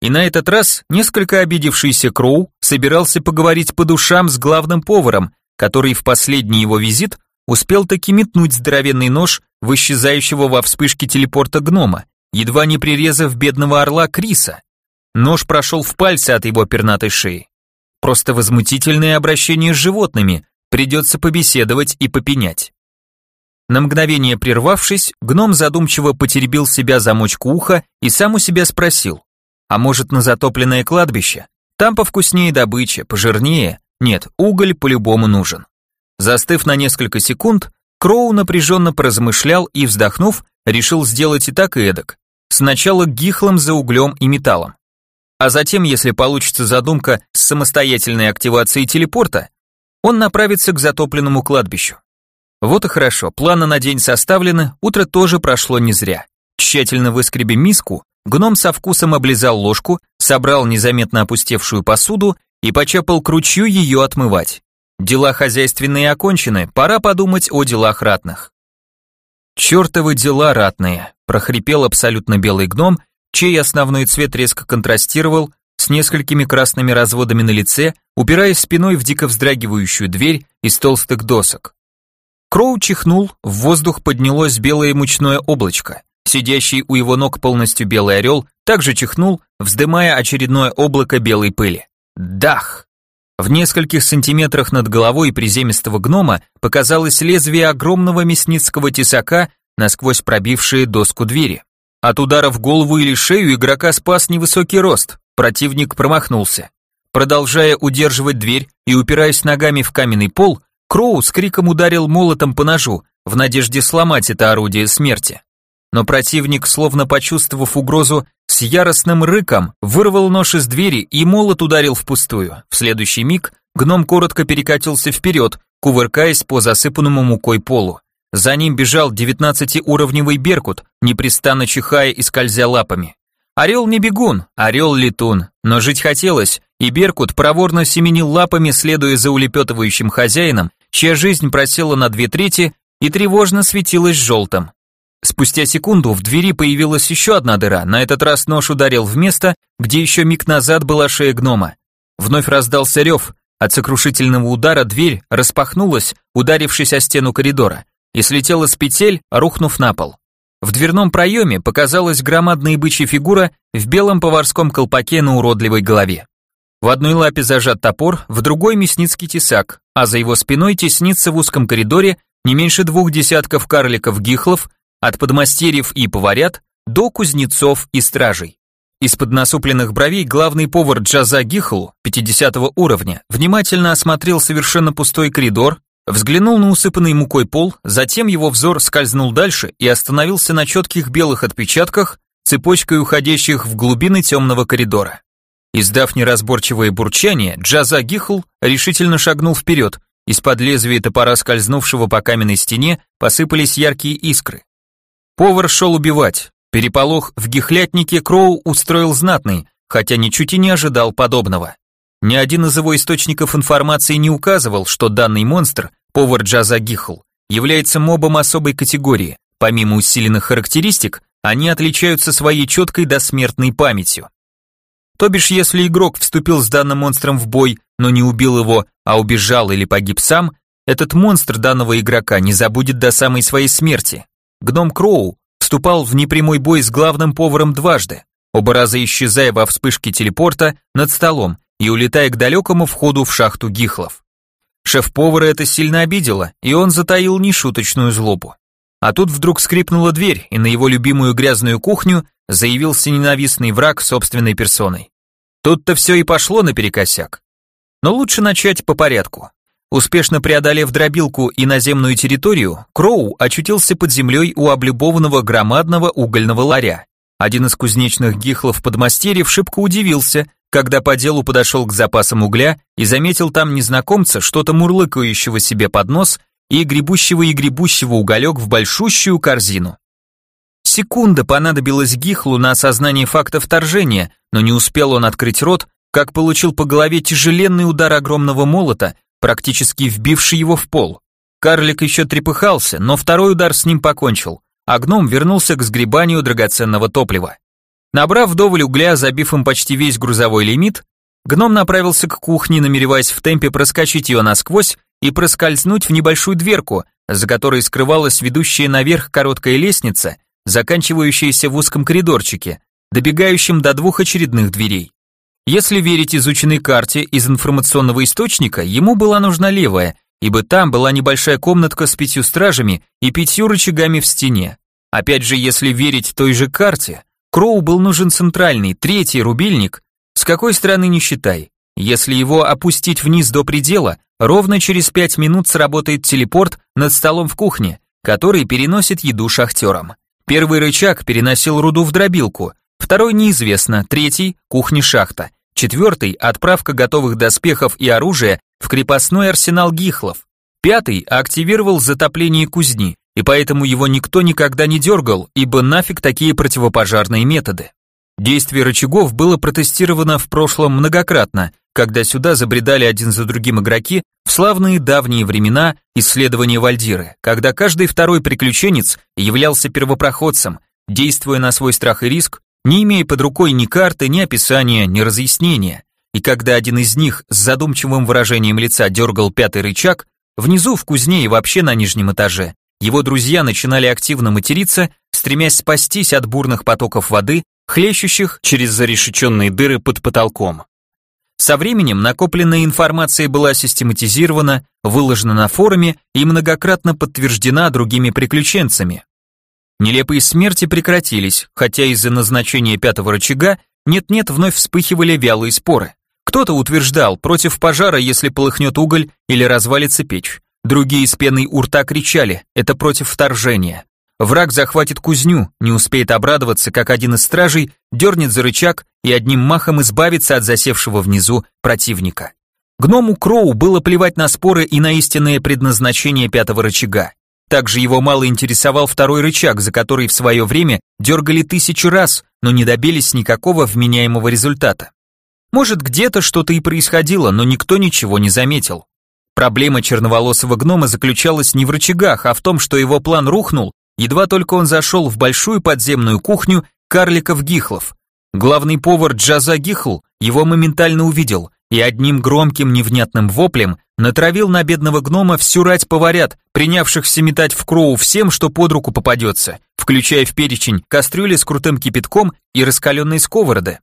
И на этот раз несколько обидевшийся Кроу собирался поговорить по душам с главным поваром, который в последний его визит успел таки метнуть здоровенный нож в исчезающего во вспышке телепорта гнома, едва не прирезав бедного орла Криса. Нож прошел в пальцы от его пернатой шеи. Просто возмутительное обращение с животными, придется побеседовать и попенять. На мгновение прервавшись, гном задумчиво потеребил себя замочку уха и сам у себя спросил, а может на затопленное кладбище? Там повкуснее добыча, пожирнее. Нет, уголь по-любому нужен. Застыв на несколько секунд, Кроу напряженно поразмышлял и, вздохнув, решил сделать и так, и эдак. Сначала гихлом за углем и металлом. А затем, если получится задумка с самостоятельной активацией телепорта, он направится к затопленному кладбищу. Вот и хорошо, планы на день составлены, утро тоже прошло не зря. Тщательно выскребем миску, гном со вкусом облизал ложку, собрал незаметно опустевшую посуду и почапал к ручью ее отмывать. Дела хозяйственные окончены, пора подумать о делах ратных. «Чертовы дела ратные», – прохрипел абсолютно белый гном, чей основной цвет резко контрастировал с несколькими красными разводами на лице, упираясь спиной в дико вздрагивающую дверь из толстых досок. Кроу чихнул, в воздух поднялось белое мучное облачко. Сидящий у его ног полностью белый орел также чихнул, вздымая очередное облако белой пыли. Дах! В нескольких сантиметрах над головой приземистого гнома показалось лезвие огромного мясницкого тесака, насквозь пробившее доску двери. От удара в голову или шею игрока спас невысокий рост, противник промахнулся. Продолжая удерживать дверь и упираясь ногами в каменный пол, Кроу с криком ударил молотом по ножу, в надежде сломать это орудие смерти. Но противник, словно почувствовав угрозу, с яростным рыком вырвал нож из двери и молот ударил впустую. В следующий миг гном коротко перекатился вперед, кувыркаясь по засыпанному мукой полу. За ним бежал девятнадцатиуровневый беркут, непрестанно чихая и скользя лапами. Орел не бегун, орел летун, но жить хотелось, и беркут проворно семенил лапами, следуя за улепетывающим хозяином, чья жизнь просела на две трети и тревожно светилась желтым. Спустя секунду в двери появилась еще одна дыра, на этот раз нож ударил в место, где еще миг назад была шея гнома. Вновь раздался рев, от сокрушительного удара дверь распахнулась, ударившись о стену коридора, и слетела с петель, рухнув на пол. В дверном проеме показалась громадная бычья фигура в белом поварском колпаке на уродливой голове. В одной лапе зажат топор, в другой мясницкий тесак, а за его спиной теснится в узком коридоре не меньше двух десятков карликов-гихлов, от подмастерьев и поварят до кузнецов и стражей. Из-под насупленных бровей главный повар Джаза Гихл, 50 уровня, внимательно осмотрел совершенно пустой коридор, взглянул на усыпанный мукой пол, затем его взор скользнул дальше и остановился на четких белых отпечатках, цепочкой уходящих в глубины темного коридора. Издав неразборчивое бурчание, Джаза Гихл решительно шагнул вперед. Из-под лезвия топора, скользнувшего по каменной стене, посыпались яркие искры. Повар шел убивать. Переполох в гихлятнике Кроу устроил знатный, хотя ничуть и не ожидал подобного. Ни один из его источников информации не указывал, что данный монстр, повар Джаза Гихл, является мобом особой категории. Помимо усиленных характеристик, они отличаются своей четкой досмертной памятью. То бишь, если игрок вступил с данным монстром в бой, но не убил его, а убежал или погиб сам, этот монстр данного игрока не забудет до самой своей смерти. Гном Кроу вступал в непрямой бой с главным поваром дважды, оба раза исчезая во вспышке телепорта над столом и улетая к далекому входу в шахту гихлов. Шеф-повара это сильно обидело, и он затаил нешуточную злобу. А тут вдруг скрипнула дверь, и на его любимую грязную кухню заявился ненавистный враг собственной персоной. Тут-то все и пошло наперекосяк. Но лучше начать по порядку. Успешно преодолев дробилку и наземную территорию, Кроу очутился под землей у облюбованного громадного угольного ларя. Один из кузнечных гихлов подмастерьев шибко удивился, когда по делу подошел к запасам угля и заметил там незнакомца, что-то мурлыкающего себе под нос и гребущего и гребущего уголек в большущую корзину. Секунда понадобилась Гихлу на осознание факта вторжения, но не успел он открыть рот, как получил по голове тяжеленный удар огромного молота, практически вбивший его в пол. Карлик еще трепыхался, но второй удар с ним покончил, а гном вернулся к сгребанию драгоценного топлива. Набрав вдоволь угля, забив им почти весь грузовой лимит, гном направился к кухне, намереваясь в темпе проскочить ее насквозь и проскользнуть в небольшую дверку, за которой скрывалась ведущая наверх короткая лестница, заканчивающаяся в узком коридорчике, добегающем до двух очередных дверей. Если верить изученной карте из информационного источника, ему была нужна левая, ибо там была небольшая комнатка с пятью стражами и пятью рычагами в стене. Опять же, если верить той же карте, Кроу был нужен центральный, третий рубильник, с какой стороны не считай. Если его опустить вниз до предела, ровно через пять минут сработает телепорт над столом в кухне, который переносит еду шахтерам. Первый рычаг переносил руду в дробилку, второй неизвестно, третий – кухня-шахта, четвертый – отправка готовых доспехов и оружия в крепостной арсенал гихлов, пятый активировал затопление кузни, и поэтому его никто никогда не дергал, ибо нафиг такие противопожарные методы. Действие рычагов было протестировано в прошлом многократно, когда сюда забредали один за другим игроки в славные давние времена исследования Вальдиры, когда каждый второй приключенец являлся первопроходцем, действуя на свой страх и риск, не имея под рукой ни карты, ни описания, ни разъяснения. И когда один из них с задумчивым выражением лица дергал пятый рычаг, внизу в кузне и вообще на нижнем этаже, его друзья начинали активно материться, стремясь спастись от бурных потоков воды, хлещущих через зарешеченные дыры под потолком. Со временем накопленная информация была систематизирована, выложена на форуме и многократно подтверждена другими приключенцами. Нелепые смерти прекратились, хотя из-за назначения пятого рычага нет-нет вновь вспыхивали вялые споры. Кто-то утверждал, против пожара, если полыхнет уголь или развалится печь. Другие с пеной у рта кричали, это против вторжения. Враг захватит кузню, не успеет обрадоваться, как один из стражей дернет за рычаг и одним махом избавится от засевшего внизу противника. Гному Кроу было плевать на споры и на истинное предназначение пятого рычага. Также его мало интересовал второй рычаг, за который в свое время дергали тысячу раз, но не добились никакого вменяемого результата. Может, где-то что-то и происходило, но никто ничего не заметил. Проблема черноволосого гнома заключалась не в рычагах, а в том, что его план рухнул, едва только он зашел в большую подземную кухню карликов-гихлов. Главный повар Джаза Гихл его моментально увидел и одним громким невнятным воплем натравил на бедного гнома всю рать поварят, принявшихся метать в кроу всем, что под руку попадется, включая в перечень кастрюли с крутым кипятком и раскаленные сковороды.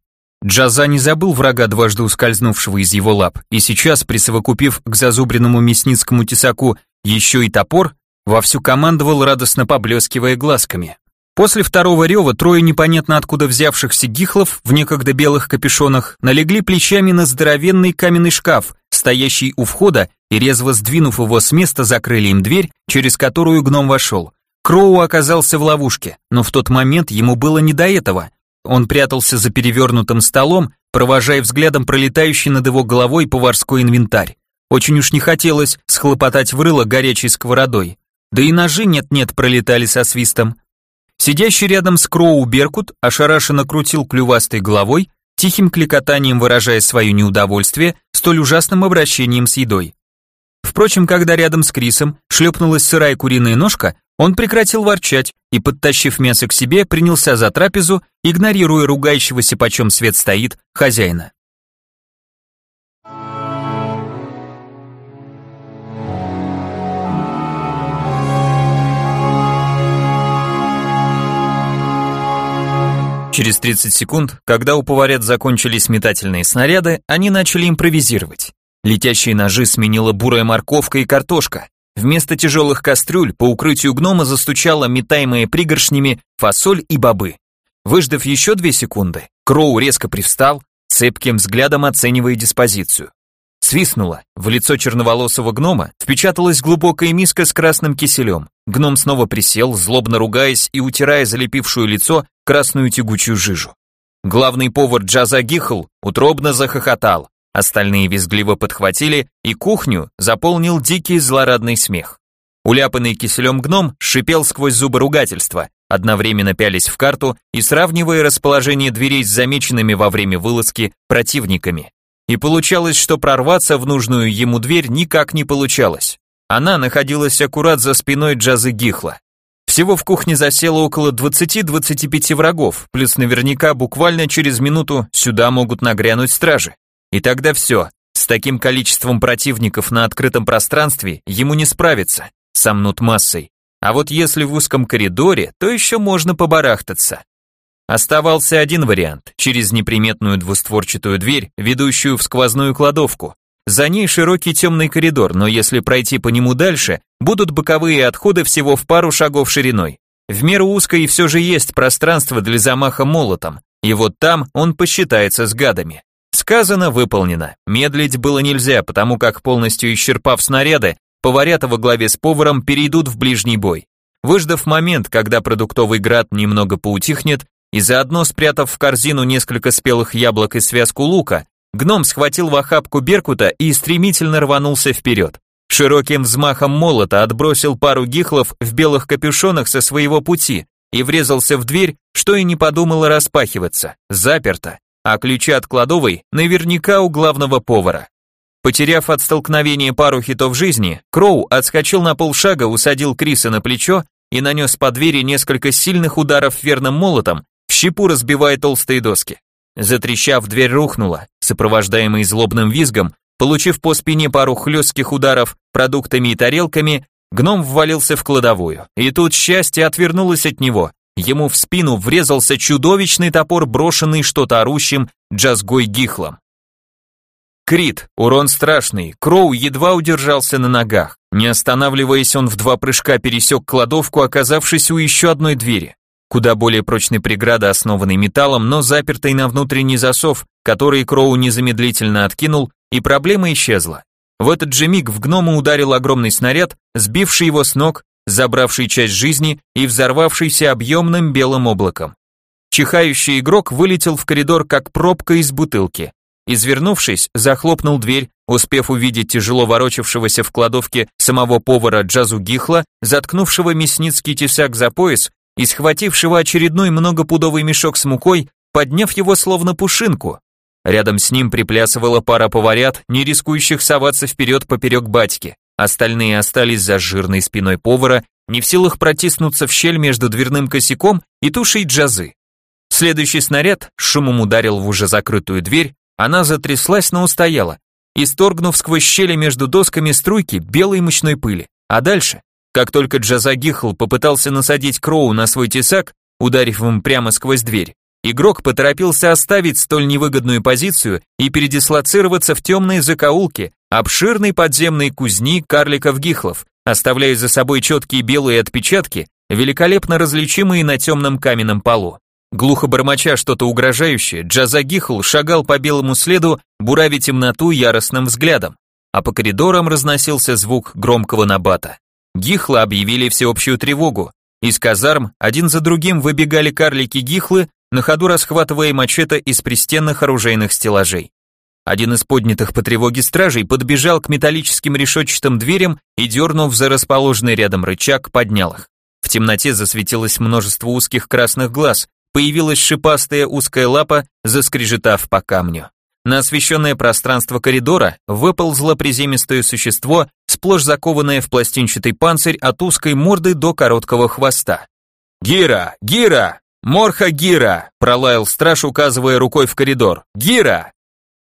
Джаза не забыл врага, дважды ускользнувшего из его лап, и сейчас, присовокупив к зазубренному мясницкому тесаку еще и топор, вовсю командовал, радостно поблескивая глазками. После второго рева трое непонятно откуда взявшихся гихлов в некогда белых капюшонах налегли плечами на здоровенный каменный шкаф, стоящий у входа, и резво сдвинув его с места, закрыли им дверь, через которую гном вошел. Кроу оказался в ловушке, но в тот момент ему было не до этого. Он прятался за перевернутым столом, провожая взглядом пролетающий над его головой поварской инвентарь. Очень уж не хотелось схлопотать в рыло горячей сковородой. Да и ножи нет-нет пролетали со свистом. Сидящий рядом с Кроу Беркут ошарашенно крутил клювастой головой, тихим кликотанием выражая свое неудовольствие столь ужасным обращением с едой. Впрочем, когда рядом с Крисом шлепнулась сырая куриная ножка, он прекратил ворчать и, подтащив мясо к себе, принялся за трапезу, игнорируя ругающегося почем свет стоит хозяина. Через 30 секунд, когда у поварят закончились метательные снаряды, они начали импровизировать. Летящие ножи сменила бурая морковка и картошка. Вместо тяжелых кастрюль по укрытию гнома застучала метаемые пригоршнями фасоль и бобы. Выждав еще две секунды, Кроу резко привстал, цепким взглядом оценивая диспозицию. Свистнуло. В лицо черноволосого гнома впечаталась глубокая миска с красным киселем. Гном снова присел, злобно ругаясь и утирая залепившую лицо красную тягучую жижу. Главный повар Джаза Гихл утробно захохотал. Остальные визгливо подхватили, и кухню заполнил дикий злорадный смех. Уляпанный киселем гном шипел сквозь зубы ругательства, одновременно пялись в карту и сравнивая расположение дверей с замеченными во время вылазки противниками. И получалось, что прорваться в нужную ему дверь никак не получалось. Она находилась аккурат за спиной Джазы Гихла. Всего в кухне засело около 20-25 врагов, плюс наверняка буквально через минуту сюда могут нагрянуть стражи. И тогда все, с таким количеством противников на открытом пространстве ему не справиться, сомнут массой. А вот если в узком коридоре, то еще можно побарахтаться. Оставался один вариант – через неприметную двустворчатую дверь, ведущую в сквозную кладовку. За ней широкий темный коридор, но если пройти по нему дальше, будут боковые отходы всего в пару шагов шириной. В меру узко и все же есть пространство для замаха молотом, и вот там он посчитается с гадами. Сказано, выполнено. Медлить было нельзя, потому как полностью исчерпав снаряды, поварята во главе с поваром перейдут в ближний бой. Выждав момент, когда продуктовый град немного поутихнет, и заодно спрятав в корзину несколько спелых яблок и связку лука, гном схватил в охапку беркута и стремительно рванулся вперед. Широким взмахом молота отбросил пару гихлов в белых капюшонах со своего пути и врезался в дверь, что и не подумало распахиваться, заперто, а ключи от кладовой наверняка у главного повара. Потеряв от столкновения пару хитов жизни, Кроу отскочил на полшага, усадил Криса на плечо и нанес по двери несколько сильных ударов верным молотом, в щепу разбивая толстые доски. Затрещав, дверь рухнула, сопровождаемый злобным визгом, получив по спине пару хлестких ударов продуктами и тарелками, гном ввалился в кладовую. И тут счастье отвернулось от него. Ему в спину врезался чудовищный топор, брошенный что-то орущим джазгой гихлом. Крит, урон страшный, Кроу едва удержался на ногах. Не останавливаясь, он в два прыжка пересек кладовку, оказавшись у еще одной двери. Куда более прочной преграды, основанной металлом, но запертой на внутренний засов, который Кроу незамедлительно откинул, и проблема исчезла. В этот же миг в гнома ударил огромный снаряд, сбивший его с ног, забравший часть жизни и взорвавшийся объемным белым облаком. Чихающий игрок вылетел в коридор, как пробка из бутылки. Извернувшись, захлопнул дверь, успев увидеть тяжело ворочавшегося в кладовке самого повара Джазу Гихла, заткнувшего мясницкий тесак за пояс и схватившего очередной многопудовый мешок с мукой, подняв его словно пушинку. Рядом с ним приплясывала пара поварят, не рискующих соваться вперед поперек батьки. Остальные остались за жирной спиной повара, не в силах протиснуться в щель между дверным косяком и тушей джазы. Следующий снаряд шумом ударил в уже закрытую дверь, она затряслась, но устояла, исторгнув сквозь щели между досками струйки белой мощной пыли. А дальше, как только Джаза Гихл попытался насадить Кроу на свой тесак, ударив им прямо сквозь дверь, игрок поторопился оставить столь невыгодную позицию и передислоцироваться в темные закоулки обширной подземной кузни карликов-гихлов, оставляя за собой четкие белые отпечатки, великолепно различимые на темном каменном полу. Глухо бормоча что-то угрожающее, Джаза Гихл шагал по белому следу, буравя темноту яростным взглядом, а по коридорам разносился звук громкого набата. Гихла объявили всеобщую тревогу. Из казарм один за другим выбегали карлики Гихлы, на ходу расхватывая мачете из пристенных оружейных стеллажей. Один из поднятых по тревоге стражей подбежал к металлическим решетчатым дверям и, дернув за расположенный рядом рычаг, поднял их. В темноте засветилось множество узких красных глаз, появилась шипастая узкая лапа, заскрежетав по камню. На освещенное пространство коридора выползло приземистое существо, сплошь закованное в пластинчатый панцирь от узкой морды до короткого хвоста. «Гира! Гира! Морха Гира!» пролаял страж, указывая рукой в коридор. «Гира!»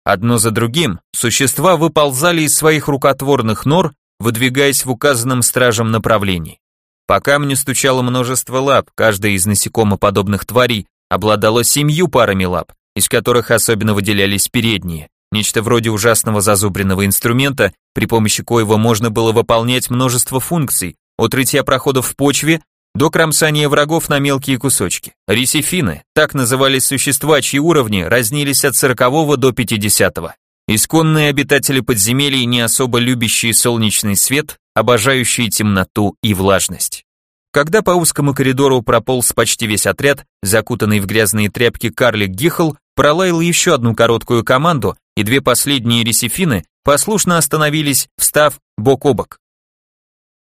Одно за другим существа выползали из своих рукотворных нор, выдвигаясь в указанном стражем направлении. По камню стучало множество лап, каждая из насекомоподобных тварей обладала семью парами лап, из которых особенно выделялись передние, нечто вроде ужасного зазубренного инструмента, при помощи коего можно было выполнять множество функций, от рытья проходов в почве до кромсания врагов на мелкие кусочки. Ресифины, так назывались существа, чьи уровни разнились от 40 до 50. -го. Исконные обитатели подземелий, не особо любящие солнечный свет, обожающие темноту и влажность. Когда по узкому коридору прополз почти весь отряд, закутанный в грязные тряпки карлик Гихл пролаял еще одну короткую команду, и две последние ресифины послушно остановились, встав бок о бок.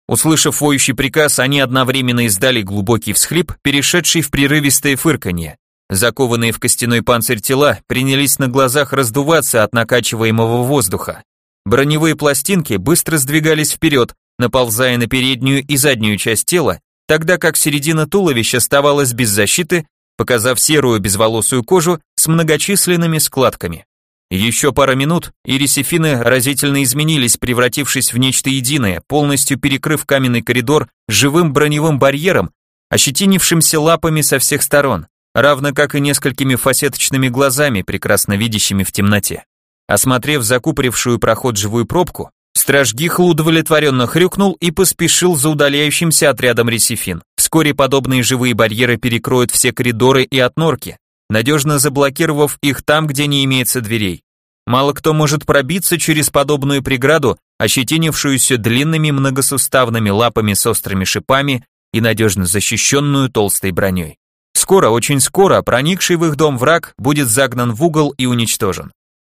Услышав воющий приказ, они одновременно издали глубокий всхлип, перешедший в прерывистое фырканье. Закованные в костяной панцирь тела принялись на глазах раздуваться от накачиваемого воздуха. Броневые пластинки быстро сдвигались вперед, наползая на переднюю и заднюю часть тела, тогда как середина туловища оставалась без защиты, показав серую безволосую кожу с многочисленными складками. Еще пара минут, и ресифины разительно изменились, превратившись в нечто единое, полностью перекрыв каменный коридор живым броневым барьером, ощетинившимся лапами со всех сторон, равно как и несколькими фасеточными глазами, прекрасно видящими в темноте. Осмотрев закупорившую проход живую пробку, страж Гихл удовлетворенно хрюкнул и поспешил за удаляющимся отрядом ресифин. Вскоре подобные живые барьеры перекроют все коридоры и отнорки, надежно заблокировав их там, где не имеется дверей. Мало кто может пробиться через подобную преграду, ощетинившуюся длинными многосуставными лапами с острыми шипами и надежно защищенную толстой броней. Скоро, очень скоро, проникший в их дом враг будет загнан в угол и уничтожен.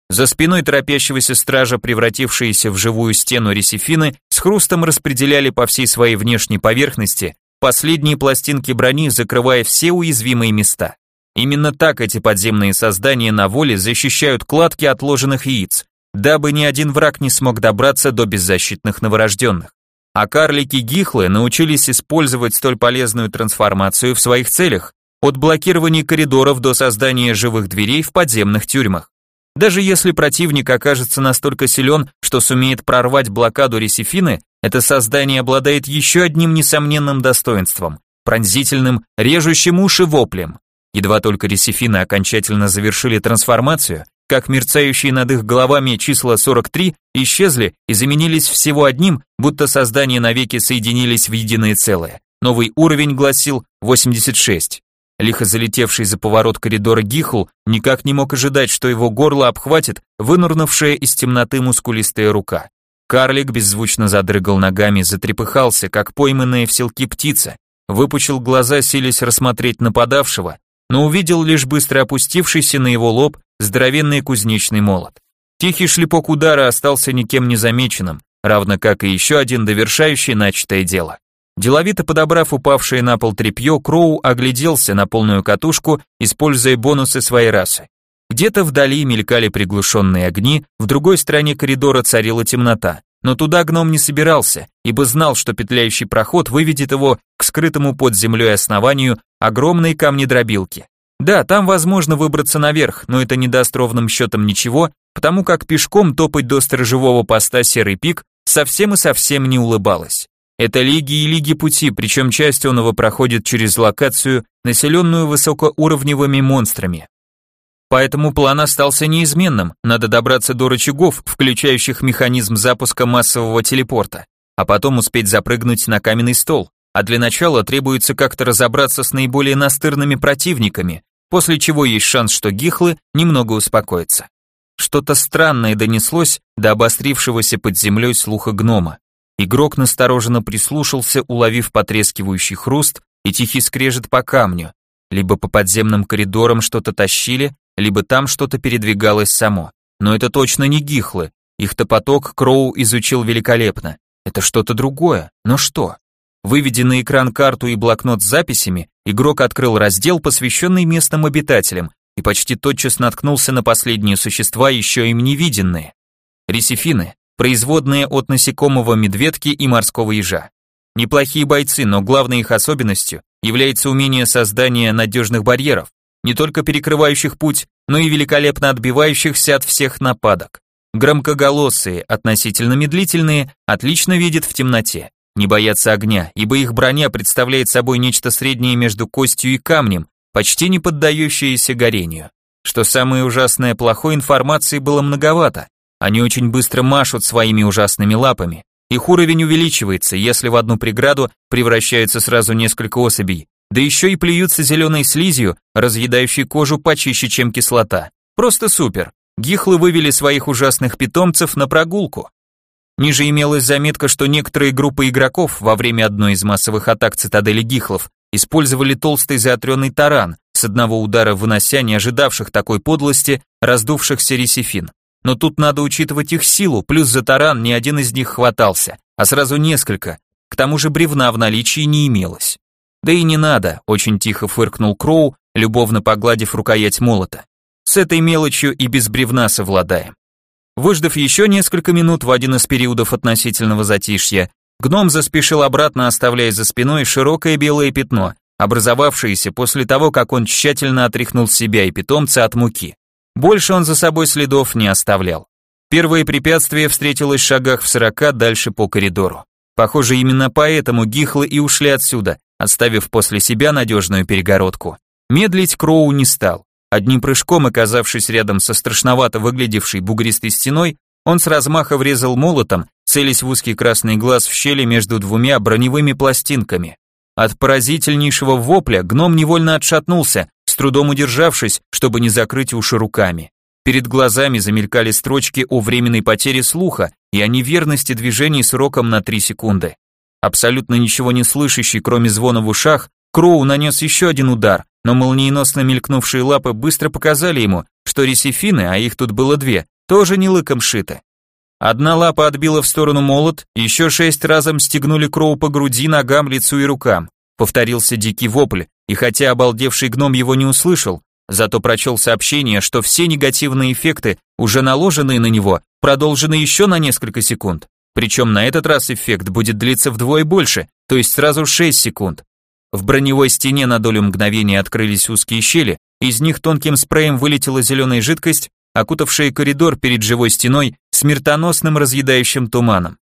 За спиной торопящегося стража, превратившиеся в живую стену ресифины, с хрустом распределяли по всей своей внешней поверхности последние пластинки брони, закрывая все уязвимые места. Именно так эти подземные создания на воле защищают кладки отложенных яиц, дабы ни один враг не смог добраться до беззащитных новорожденных. А карлики Гихлы научились использовать столь полезную трансформацию в своих целях, от блокирования коридоров до создания живых дверей в подземных тюрьмах. Даже если противник окажется настолько силен, что сумеет прорвать блокаду Ресифины, это создание обладает еще одним несомненным достоинством – пронзительным, режущим уши воплем. Едва только Ресифины окончательно завершили трансформацию, как мерцающие над их головами числа 43 исчезли и заменились всего одним, будто создания навеки соединились в единое целое. Новый уровень гласил 86. Лихо залетевший за поворот коридора Гихл никак не мог ожидать, что его горло обхватит вынурнувшая из темноты мускулистая рука. Карлик беззвучно задрыгал ногами, затрепыхался, как пойманная в селки птица, выпучил глаза, силясь рассмотреть нападавшего, но увидел лишь быстро опустившийся на его лоб здоровенный кузнечный молот. Тихий шлепок удара остался никем не замеченным, равно как и еще один довершающий начатое дело. Деловито подобрав упавшее на пол тряпье, Кроу огляделся на полную катушку, используя бонусы своей расы. Где-то вдали мелькали приглушенные огни, в другой стороне коридора царила темнота. Но туда гном не собирался, ибо знал, что петляющий проход выведет его к скрытому под землей основанию огромной камнедробилки. Да, там возможно выбраться наверх, но это не даст ровным счетом ничего, потому как пешком топать до сторожевого поста Серый Пик совсем и совсем не улыбалось. Это лиги и лиги пути, причем часть онного проходит через локацию, населенную высокоуровневыми монстрами. Поэтому план остался неизменным, надо добраться до рычагов, включающих механизм запуска массового телепорта, а потом успеть запрыгнуть на каменный стол. А для начала требуется как-то разобраться с наиболее настырными противниками, после чего есть шанс, что гихлы немного успокоятся. Что-то странное донеслось до обострившегося под землей слуха гнома. Игрок настороженно прислушался, уловив потрескивающий хруст и тихий скрежет по камню. Либо по подземным коридорам что-то тащили, либо там что-то передвигалось само. Но это точно не гихлы. Их-то поток Кроу изучил великолепно. Это что-то другое. Но что? Выведя на экран карту и блокнот с записями, игрок открыл раздел, посвященный местным обитателям, и почти тотчас наткнулся на последние существа, еще им невиденные. Ресифины, производные от насекомого медведки и морского ежа. Неплохие бойцы, но главной их особенностью является умение создания надежных барьеров, не только перекрывающих путь, но и великолепно отбивающихся от всех нападок. Громкоголосые, относительно медлительные, отлично видят в темноте, не боятся огня, ибо их броня представляет собой нечто среднее между костью и камнем, почти не поддающееся горению. Что самое ужасное, плохой информации было многовато, они очень быстро машут своими ужасными лапами. Их уровень увеличивается, если в одну преграду превращаются сразу несколько особей. Да еще и плюются зеленой слизью, разъедающей кожу почище, чем кислота. Просто супер. Гихлы вывели своих ужасных питомцев на прогулку. Ниже имелась заметка, что некоторые группы игроков во время одной из массовых атак цитадели Гихлов использовали толстый заостренный таран, с одного удара вынося не ожидавших такой подлости раздувшихся ресифин. Но тут надо учитывать их силу, плюс за таран ни один из них хватался, а сразу несколько. К тому же бревна в наличии не имелось. Да и не надо, очень тихо фыркнул Кроу, любовно погладив рукоять молота. С этой мелочью и без бревна совладаем. Выждав еще несколько минут в один из периодов относительного затишья, гном заспешил обратно, оставляя за спиной широкое белое пятно, образовавшееся после того, как он тщательно отряхнул себя и питомца от муки. Больше он за собой следов не оставлял. Первое препятствие встретилось в шагах в сорока дальше по коридору. Похоже, именно поэтому гихлы и ушли отсюда, оставив после себя надежную перегородку. Медлить Кроу не стал. Одним прыжком, оказавшись рядом со страшновато выглядевшей бугристой стеной, он с размаха врезал молотом, целясь в узкий красный глаз в щели между двумя броневыми пластинками. От поразительнейшего вопля гном невольно отшатнулся, трудом удержавшись, чтобы не закрыть уши руками. Перед глазами замелькали строчки о временной потере слуха и о неверности движений сроком на 3 секунды. Абсолютно ничего не слышащий, кроме звона в ушах, Кроу нанес еще один удар, но молниеносно мелькнувшие лапы быстро показали ему, что ресифины, а их тут было две, тоже не лыком шиты. Одна лапа отбила в сторону молот, еще шесть разом стегнули Кроу по груди, ногам, лицу и рукам. Повторился дикий вопль, и хотя обалдевший гном его не услышал, зато прочел сообщение, что все негативные эффекты, уже наложенные на него, продолжены еще на несколько секунд. Причем на этот раз эффект будет длиться вдвое больше, то есть сразу 6 секунд. В броневой стене на долю мгновения открылись узкие щели, из них тонким спреем вылетела зеленая жидкость, окутавшая коридор перед живой стеной смертоносным разъедающим туманом.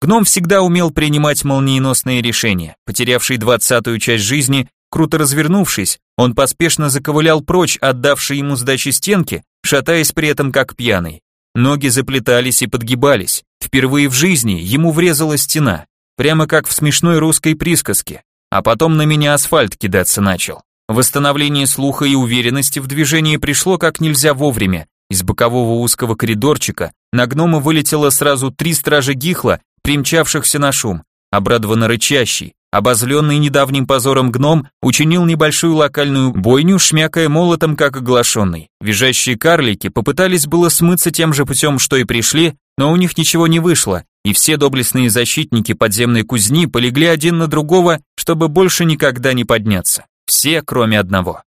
Гном всегда умел принимать молниеносные решения. Потерявший двадцатую часть жизни, круто развернувшись, он поспешно заковылял прочь, отдавший ему сдачи стенки, шатаясь при этом как пьяный. Ноги заплетались и подгибались. Впервые в жизни ему врезала стена, прямо как в смешной русской присказке. А потом на меня асфальт кидаться начал. Восстановление слуха и уверенности в движении пришло как нельзя вовремя. Из бокового узкого коридорчика на гнома вылетело сразу три стражи гихла, примчавшихся на шум. Обрадованно рычащий, обозленный недавним позором гном учинил небольшую локальную бойню, шмякая молотом как оглашенный. Визжащие карлики попытались было смыться тем же путем, что и пришли, но у них ничего не вышло, и все доблестные защитники подземной кузни полегли один на другого, чтобы больше никогда не подняться. Все, кроме одного.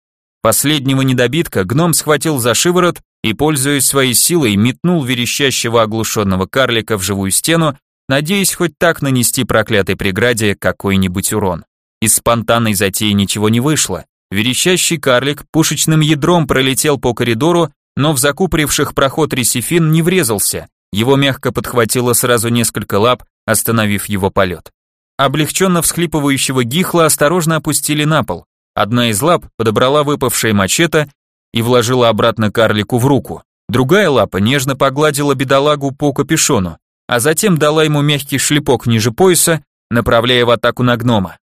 Последнего недобитка гном схватил за шиворот и, пользуясь своей силой, метнул верещащего оглушенного карлика в живую стену, надеясь хоть так нанести проклятой преграде какой-нибудь урон. Из спонтанной затеи ничего не вышло. Верещащий карлик пушечным ядром пролетел по коридору, но в закупоривших проход ресифин не врезался, его мягко подхватило сразу несколько лап, остановив его полет. Облегченно всхлипывающего гихла осторожно опустили на пол. Одна из лап подобрала выпавшее мачете и вложила обратно карлику в руку. Другая лапа нежно погладила бедолагу по капюшону, а затем дала ему мягкий шлепок ниже пояса, направляя в атаку на гнома.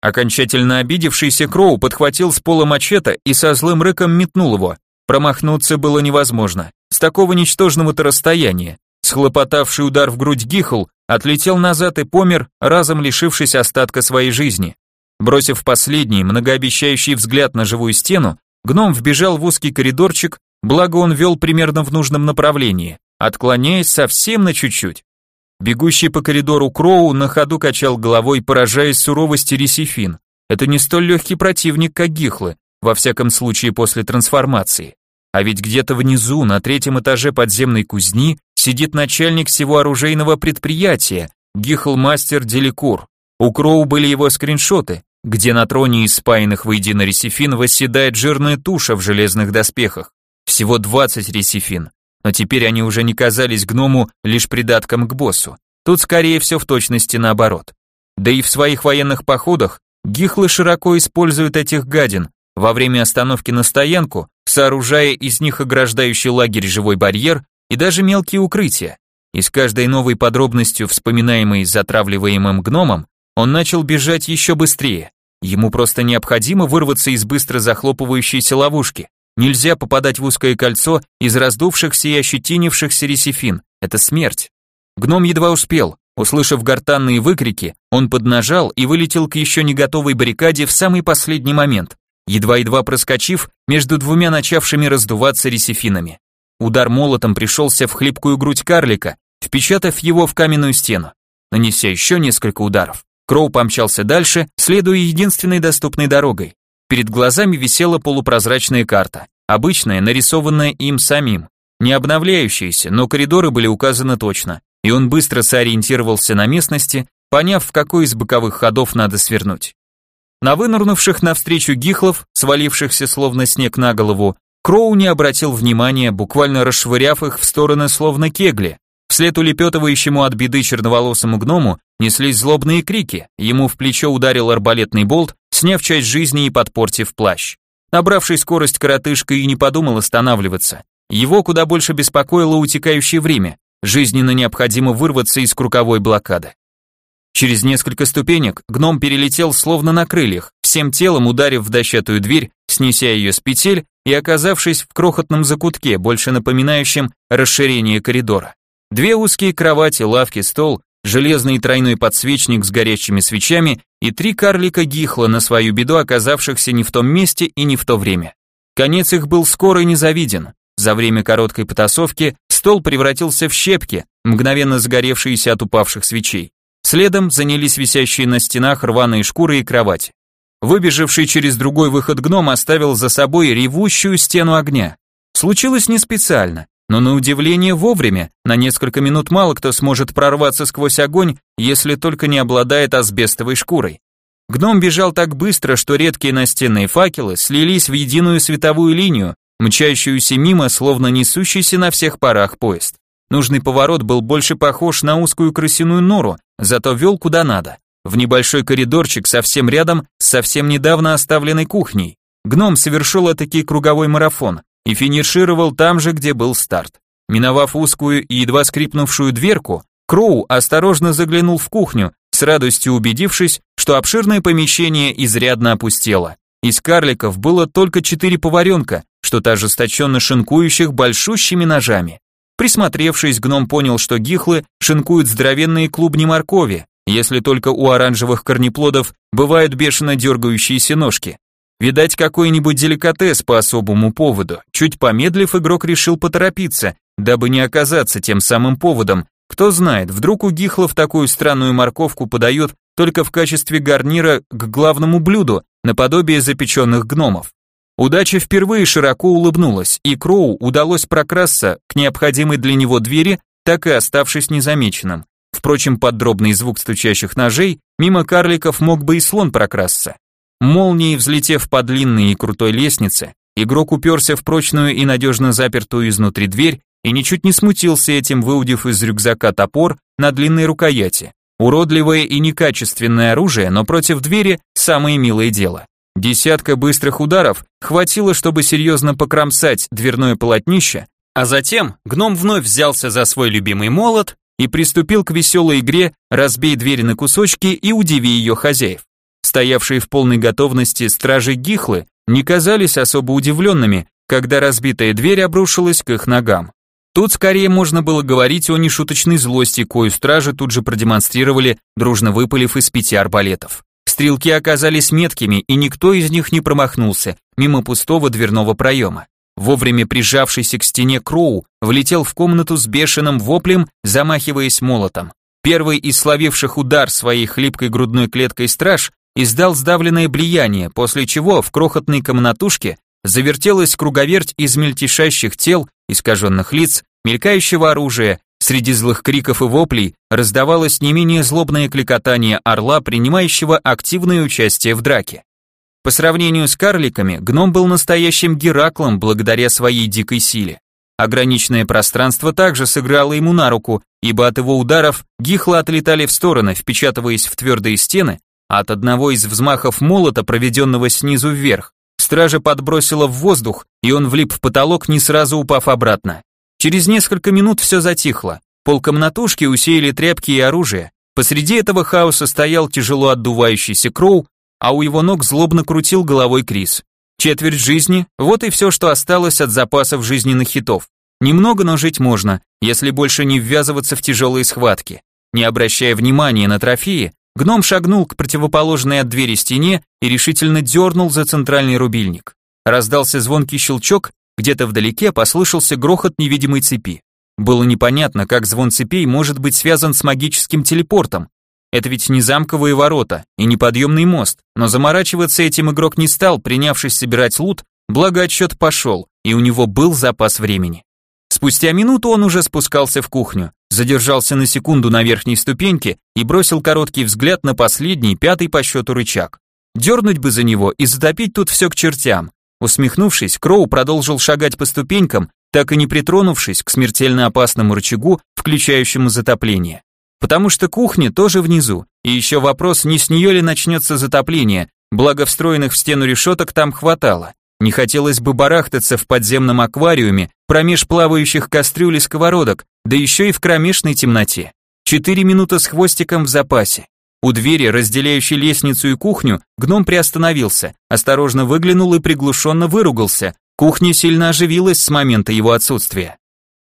Окончательно обидевшийся Кроу подхватил с пола мачете и со злым рыком метнул его. Промахнуться было невозможно. С такого ничтожного-то расстояния. Схлопотавший удар в грудь Гихл отлетел назад и помер, разом лишившись остатка своей жизни. Бросив последний, многообещающий взгляд на живую стену, гном вбежал в узкий коридорчик, благо он вел примерно в нужном направлении, отклоняясь совсем на чуть-чуть. Бегущий по коридору Кроу на ходу качал головой, поражаясь суровости Ресифин. Это не столь легкий противник, как Гихлы, во всяком случае после трансформации. А ведь где-то внизу, на третьем этаже подземной кузни, сидит начальник всего оружейного предприятия, Гихлмастер Деликур. У Кроу были его скриншоты, где на троне из спаянных воедино ресифин восседает жирная туша в железных доспехах. Всего 20 ресифин, но теперь они уже не казались гному лишь придатком к боссу. Тут скорее все в точности наоборот. Да и в своих военных походах гихлы широко используют этих гадин, во время остановки на стоянку, сооружая из них ограждающий лагерь живой барьер и даже мелкие укрытия. И с каждой новой подробностью, вспоминаемой затравливаемым гномом, он начал бежать еще быстрее. Ему просто необходимо вырваться из быстро захлопывающейся ловушки. Нельзя попадать в узкое кольцо из раздувшихся и ощетинившихся ресифин. Это смерть. Гном едва успел. Услышав гортанные выкрики, он поднажал и вылетел к еще не готовой баррикаде в самый последний момент едва-едва проскочив между двумя начавшими раздуваться ресифинами. Удар молотом пришелся в хлипкую грудь карлика, впечатав его в каменную стену. Нанеся еще несколько ударов, Кроу помчался дальше, следуя единственной доступной дорогой. Перед глазами висела полупрозрачная карта, обычная, нарисованная им самим, не обновляющаяся, но коридоры были указаны точно, и он быстро сориентировался на местности, поняв, в какой из боковых ходов надо свернуть. На вынырнувших навстречу гихлов, свалившихся словно снег на голову, Кроу не обратил внимания, буквально расшвыряв их в стороны словно кегли. Вслед улепетывающему от беды черноволосому гному неслись злобные крики, ему в плечо ударил арбалетный болт, сняв часть жизни и подпортив плащ. Набравший скорость коротышка и не подумал останавливаться. Его куда больше беспокоило утекающее время, жизненно необходимо вырваться из круговой блокады. Через несколько ступенек гном перелетел словно на крыльях, всем телом ударив в дощатую дверь, снеся ее с петель и оказавшись в крохотном закутке, больше напоминающем расширение коридора. Две узкие кровати, лавки, стол, железный тройной подсвечник с горящими свечами и три карлика гихла на свою беду, оказавшихся не в том месте и не в то время. Конец их был скоро и незавиден. За время короткой потасовки стол превратился в щепки, мгновенно сгоревшиеся от упавших свечей. Следом занялись висящие на стенах рваные шкуры и кровати. Выбежавший через другой выход гном оставил за собой ревущую стену огня. Случилось не специально, но на удивление вовремя, на несколько минут мало кто сможет прорваться сквозь огонь, если только не обладает асбестовой шкурой. Гном бежал так быстро, что редкие настенные факелы слились в единую световую линию, мчащуюся мимо, словно несущийся на всех парах поезд. Нужный поворот был больше похож на узкую крысиную нору, зато вел куда надо. В небольшой коридорчик совсем рядом с совсем недавно оставленной кухней. Гном совершил этакий круговой марафон и финишировал там же, где был старт. Миновав узкую и едва скрипнувшую дверку, Кроу осторожно заглянул в кухню, с радостью убедившись, что обширное помещение изрядно опустело. Из карликов было только четыре поваренка, что-то ожесточенно шинкующих большущими ножами. Присмотревшись, гном понял, что гихлы шинкуют здоровенные клубни моркови, если только у оранжевых корнеплодов бывают бешено дергающиеся ножки. Видать, какой-нибудь деликатес по особому поводу. Чуть помедлив, игрок решил поторопиться, дабы не оказаться тем самым поводом. Кто знает, вдруг у гихлов такую странную морковку подают только в качестве гарнира к главному блюду, наподобие запеченных гномов. Удача впервые широко улыбнулась, и Кроу удалось прокрасться к необходимой для него двери, так и оставшись незамеченным. Впрочем, под дробный звук стучащих ножей, мимо карликов мог бы и слон прокрасться. Молнией взлетев по длинной и крутой лестнице, игрок уперся в прочную и надежно запертую изнутри дверь и ничуть не смутился этим, выудив из рюкзака топор на длинной рукояти. Уродливое и некачественное оружие, но против двери самое милое дело. Десятка быстрых ударов хватило, чтобы серьезно покромсать дверное полотнище, а затем гном вновь взялся за свой любимый молот и приступил к веселой игре «Разбей дверь на кусочки и удиви ее хозяев». Стоявшие в полной готовности стражи Гихлы не казались особо удивленными, когда разбитая дверь обрушилась к их ногам. Тут скорее можно было говорить о нешуточной злости, кою стражи тут же продемонстрировали, дружно выпалив из пяти арбалетов. Стрелки оказались меткими, и никто из них не промахнулся мимо пустого дверного проема. Вовремя прижавшийся к стене Кроу влетел в комнату с бешеным воплем, замахиваясь молотом. Первый из словивших удар своей хлипкой грудной клеткой страж издал сдавленное блияние, после чего в крохотной комнатушке завертелась круговерть из мельтешащих тел, искаженных лиц, мелькающего оружия, Среди злых криков и воплей раздавалось не менее злобное кликотание орла, принимающего активное участие в драке. По сравнению с карликами, гном был настоящим Гераклом благодаря своей дикой силе. Ограниченное пространство также сыграло ему на руку, ибо от его ударов гихлы отлетали в стороны, впечатываясь в твердые стены, от одного из взмахов молота, проведенного снизу вверх, стража подбросила в воздух, и он влип в потолок, не сразу упав обратно. Через несколько минут все затихло. Пол комнатушки усеяли тряпки и оружие. Посреди этого хаоса стоял тяжело отдувающийся Кроу, а у его ног злобно крутил головой Крис. Четверть жизни – вот и все, что осталось от запасов жизненных хитов. Немного, но жить можно, если больше не ввязываться в тяжелые схватки. Не обращая внимания на трофеи, гном шагнул к противоположной от двери стене и решительно дернул за центральный рубильник. Раздался звонкий щелчок, где-то вдалеке послышался грохот невидимой цепи. Было непонятно, как звон цепей может быть связан с магическим телепортом. Это ведь не замковые ворота и не подъемный мост, но заморачиваться этим игрок не стал, принявшись собирать лут, благо отсчет пошел, и у него был запас времени. Спустя минуту он уже спускался в кухню, задержался на секунду на верхней ступеньке и бросил короткий взгляд на последний, пятый по счету рычаг. Дернуть бы за него и затопить тут все к чертям, Усмехнувшись, Кроу продолжил шагать по ступенькам, так и не притронувшись к смертельно опасному рычагу, включающему затопление. Потому что кухня тоже внизу, и еще вопрос, не с нее ли начнется затопление, благо встроенных в стену решеток там хватало. Не хотелось бы барахтаться в подземном аквариуме, промеж плавающих кастрюль и сковородок, да еще и в кромешной темноте. Четыре минуты с хвостиком в запасе. У двери, разделяющей лестницу и кухню, гном приостановился, осторожно выглянул и приглушенно выругался. Кухня сильно оживилась с момента его отсутствия.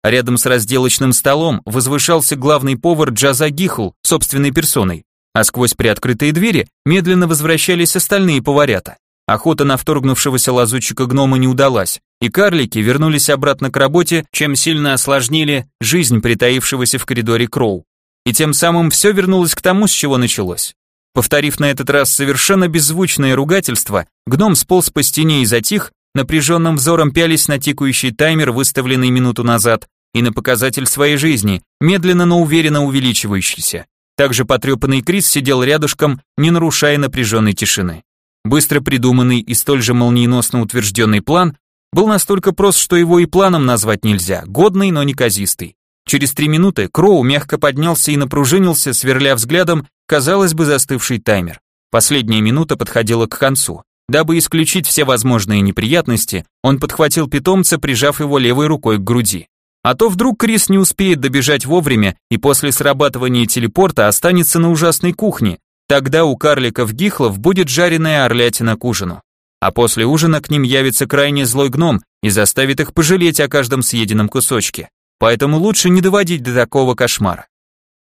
Рядом с разделочным столом возвышался главный повар Джаза Гихл собственной персоной, а сквозь приоткрытые двери медленно возвращались остальные поварята. Охота на вторгнувшегося лазутчика гнома не удалась, и карлики вернулись обратно к работе, чем сильно осложнили жизнь притаившегося в коридоре Кроу. И тем самым все вернулось к тому, с чего началось. Повторив на этот раз совершенно беззвучное ругательство, гном сполз по стене и затих, напряженным взором пялись на тикающий таймер, выставленный минуту назад, и на показатель своей жизни, медленно, но уверенно увеличивающийся. Также потрепанный Крис сидел рядышком, не нарушая напряженной тишины. Быстро придуманный и столь же молниеносно утвержденный план был настолько прост, что его и планом назвать нельзя, годный, но неказистый. Через три минуты Кроу мягко поднялся и напружинился, сверля взглядом, казалось бы, застывший таймер. Последняя минута подходила к концу. Дабы исключить все возможные неприятности, он подхватил питомца, прижав его левой рукой к груди. А то вдруг Крис не успеет добежать вовремя и после срабатывания телепорта останется на ужасной кухне. Тогда у карликов-гихлов будет жареная орлятина к ужину. А после ужина к ним явится крайне злой гном и заставит их пожалеть о каждом съеденном кусочке. Поэтому лучше не доводить до такого кошмара.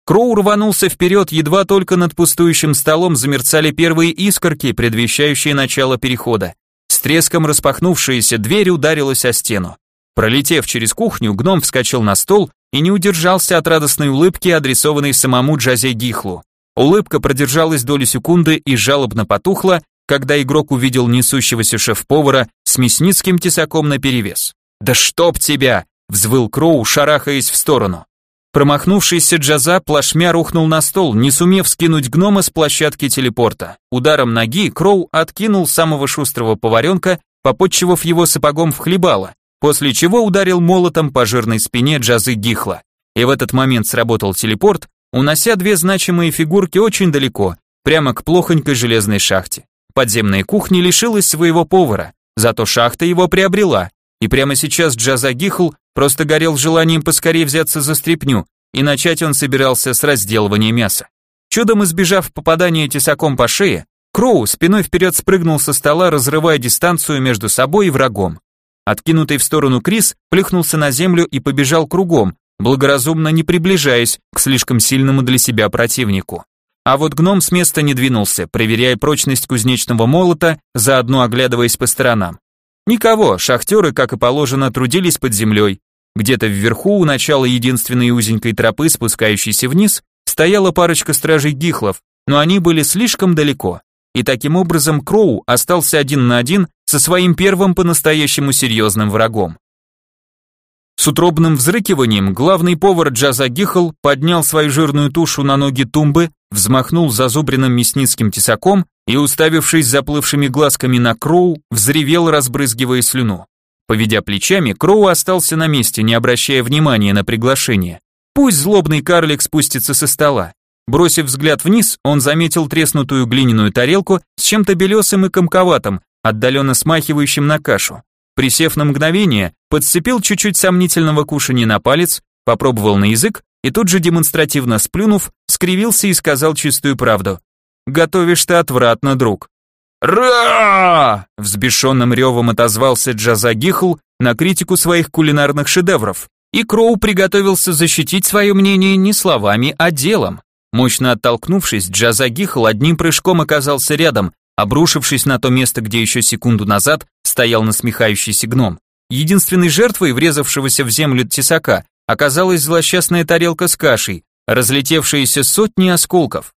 Кроу рванулся вперед, едва только над пустующим столом замерцали первые искорки, предвещающие начало перехода. С треском распахнувшаяся дверь ударилась о стену. Пролетев через кухню, гном вскочил на стол и не удержался от радостной улыбки, адресованной самому Джазе Гихлу. Улыбка продержалась долю секунды и жалобно потухла, когда игрок увидел несущегося шеф-повара с мясницким тесаком наперевес. «Да чтоб тебя!» — взвыл Кроу, шарахаясь в сторону. Промахнувшийся Джаза плашмя рухнул на стол, не сумев скинуть гнома с площадки телепорта. Ударом ноги Кроу откинул самого шустрого поваренка, попотчевав его сапогом в хлебало, после чего ударил молотом по жирной спине Джазы Гихла. И в этот момент сработал телепорт, унося две значимые фигурки очень далеко, прямо к плохонькой железной шахте. Подземная кухня лишилась своего повара, зато шахта его приобрела, и прямо сейчас Джаза Гихл просто горел желанием поскорее взяться за стряпню, и начать он собирался с разделывания мяса. Чудом избежав попадания тесаком по шее, Кроу спиной вперед спрыгнул со стола, разрывая дистанцию между собой и врагом. Откинутый в сторону Крис плюхнулся на землю и побежал кругом, благоразумно не приближаясь к слишком сильному для себя противнику. А вот гном с места не двинулся, проверяя прочность кузнечного молота, заодно оглядываясь по сторонам. Никого, шахтеры, как и положено, трудились под землей. Где-то вверху, у начала единственной узенькой тропы, спускающейся вниз, стояла парочка стражей гихлов, но они были слишком далеко. И таким образом Кроу остался один на один со своим первым по-настоящему серьезным врагом. С утробным взрыкиванием главный повар Джаза Гихл поднял свою жирную тушу на ноги тумбы, взмахнул зазубренным мясницким тесаком и, уставившись заплывшими глазками на Кроу, взревел, разбрызгивая слюну. Поведя плечами, Кроу остался на месте, не обращая внимания на приглашение. Пусть злобный карлик спустится со стола. Бросив взгляд вниз, он заметил треснутую глиняную тарелку с чем-то белесым и комковатым, отдаленно смахивающим на кашу. Присев на мгновение, подцепил чуть-чуть сомнительного кушания на палец, попробовал на язык и тут же демонстративно сплюнув, скривился и сказал чистую правду. «Готовишь ты отвратно, друг». «Ра!» — взбешенным ревом отозвался Джаза Гихл на критику своих кулинарных шедевров, и Кроу приготовился защитить свое мнение не словами, а делом. Мощно оттолкнувшись, Джаза Гихл одним прыжком оказался рядом, обрушившись на то место, где еще секунду назад стоял насмехающийся гном. Единственной жертвой врезавшегося в землю тесака оказалась злосчастная тарелка с кашей, разлетевшаяся сотни осколков.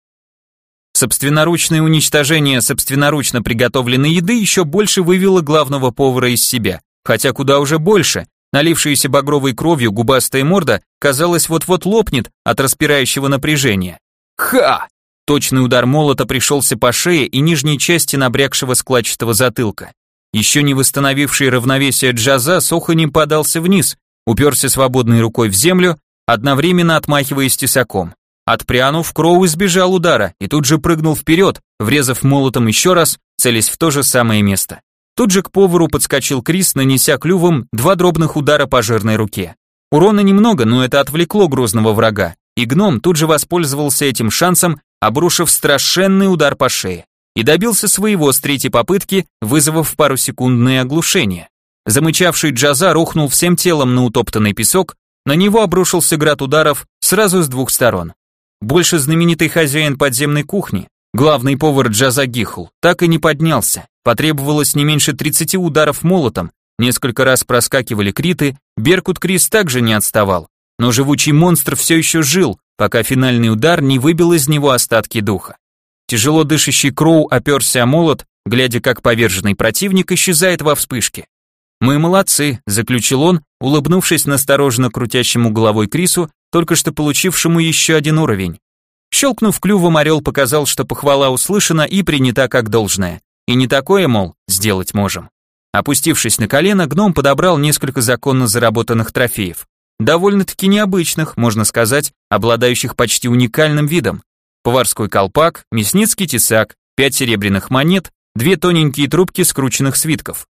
Собственноручное уничтожение собственноручно приготовленной еды еще больше вывело главного повара из себя, хотя куда уже больше. Налившаяся багровой кровью губастая морда, казалось, вот-вот лопнет от распирающего напряжения. Ха! Точный удар молота пришелся по шее и нижней части набрякшего складчатого затылка. Еще не восстановивший равновесие Джаза с оханем подался вниз, уперся свободной рукой в землю, одновременно отмахиваясь тесаком. Отпрянув, Кроу избежал удара и тут же прыгнул вперед, врезав молотом еще раз, целясь в то же самое место. Тут же к повару подскочил Крис, нанеся клювом два дробных удара по жирной руке. Урона немного, но это отвлекло грозного врага, и гном тут же воспользовался этим шансом, обрушив страшенный удар по шее, и добился своего с третьей попытки, вызвав пару секундное оглушение. Замычавший Джаза рухнул всем телом на утоптанный песок, на него обрушился град ударов сразу с двух сторон. Больше знаменитый хозяин подземной кухни, главный повар Джаза Гихл, так и не поднялся. Потребовалось не меньше 30 ударов молотом, несколько раз проскакивали криты, Беркут Крис также не отставал. Но живучий монстр все еще жил, пока финальный удар не выбил из него остатки духа. Тяжело дышащий Кроу оперся о молот, глядя, как поверженный противник исчезает во вспышке. «Мы молодцы», — заключил он, улыбнувшись настороженно крутящему головой Крису только что получившему еще один уровень. Щелкнув клювом, орел показал, что похвала услышана и принята как должное. И не такое, мол, сделать можем. Опустившись на колено, гном подобрал несколько законно заработанных трофеев. Довольно-таки необычных, можно сказать, обладающих почти уникальным видом. Поварской колпак, мясницкий тесак, пять серебряных монет, две тоненькие трубки скрученных свитков.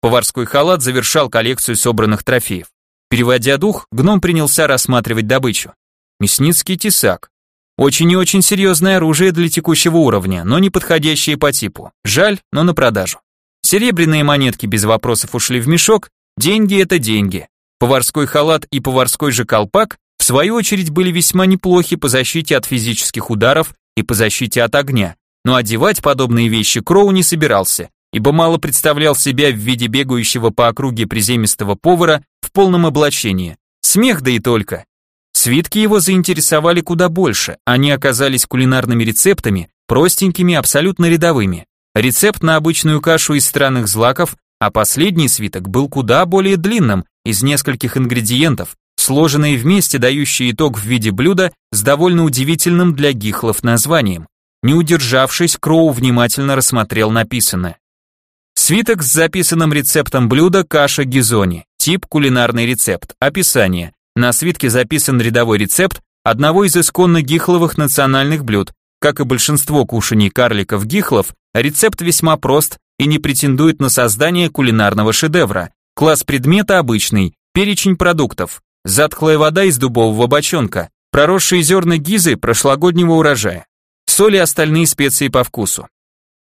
Поварской халат завершал коллекцию собранных трофеев. Переводя дух, гном принялся рассматривать добычу. Мясницкий тесак. Очень и очень серьезное оружие для текущего уровня, но не подходящее по типу. Жаль, но на продажу. Серебряные монетки без вопросов ушли в мешок, деньги это деньги. Поварской халат и поварской же колпак, в свою очередь, были весьма неплохи по защите от физических ударов и по защите от огня, но одевать подобные вещи Кроу не собирался, ибо мало представлял себя в виде бегающего по округе приземистого повара в полном облачении. Смех да и только. Свитки его заинтересовали куда больше, они оказались кулинарными рецептами, простенькими, абсолютно рядовыми. Рецепт на обычную кашу из странных злаков, а последний свиток был куда более длинным, из нескольких ингредиентов, сложенные вместе, дающие итог в виде блюда с довольно удивительным для гихлов названием. Не удержавшись, Кроу внимательно рассмотрел написанное. Свиток с записанным рецептом блюда каша гизони, тип кулинарный рецепт, описание. На свитке записан рядовой рецепт одного из исконно гихловых национальных блюд. Как и большинство кушаний карликов-гихлов, рецепт весьма прост и не претендует на создание кулинарного шедевра. Класс предмета обычный, перечень продуктов, затхлая вода из дубового бочонка, проросшие зерна гизы прошлогоднего урожая, соль и остальные специи по вкусу.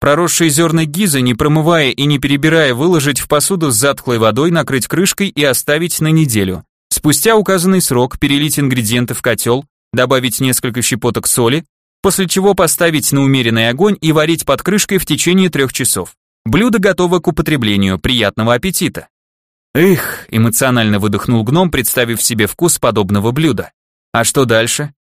Проросшие зерна гизы, не промывая и не перебирая, выложить в посуду с затхлой водой, накрыть крышкой и оставить на неделю. Спустя указанный срок перелить ингредиенты в котел, добавить несколько щепоток соли, после чего поставить на умеренный огонь и варить под крышкой в течение трех часов. Блюдо готово к употреблению, приятного аппетита. Эх, эмоционально выдохнул гном, представив себе вкус подобного блюда. А что дальше?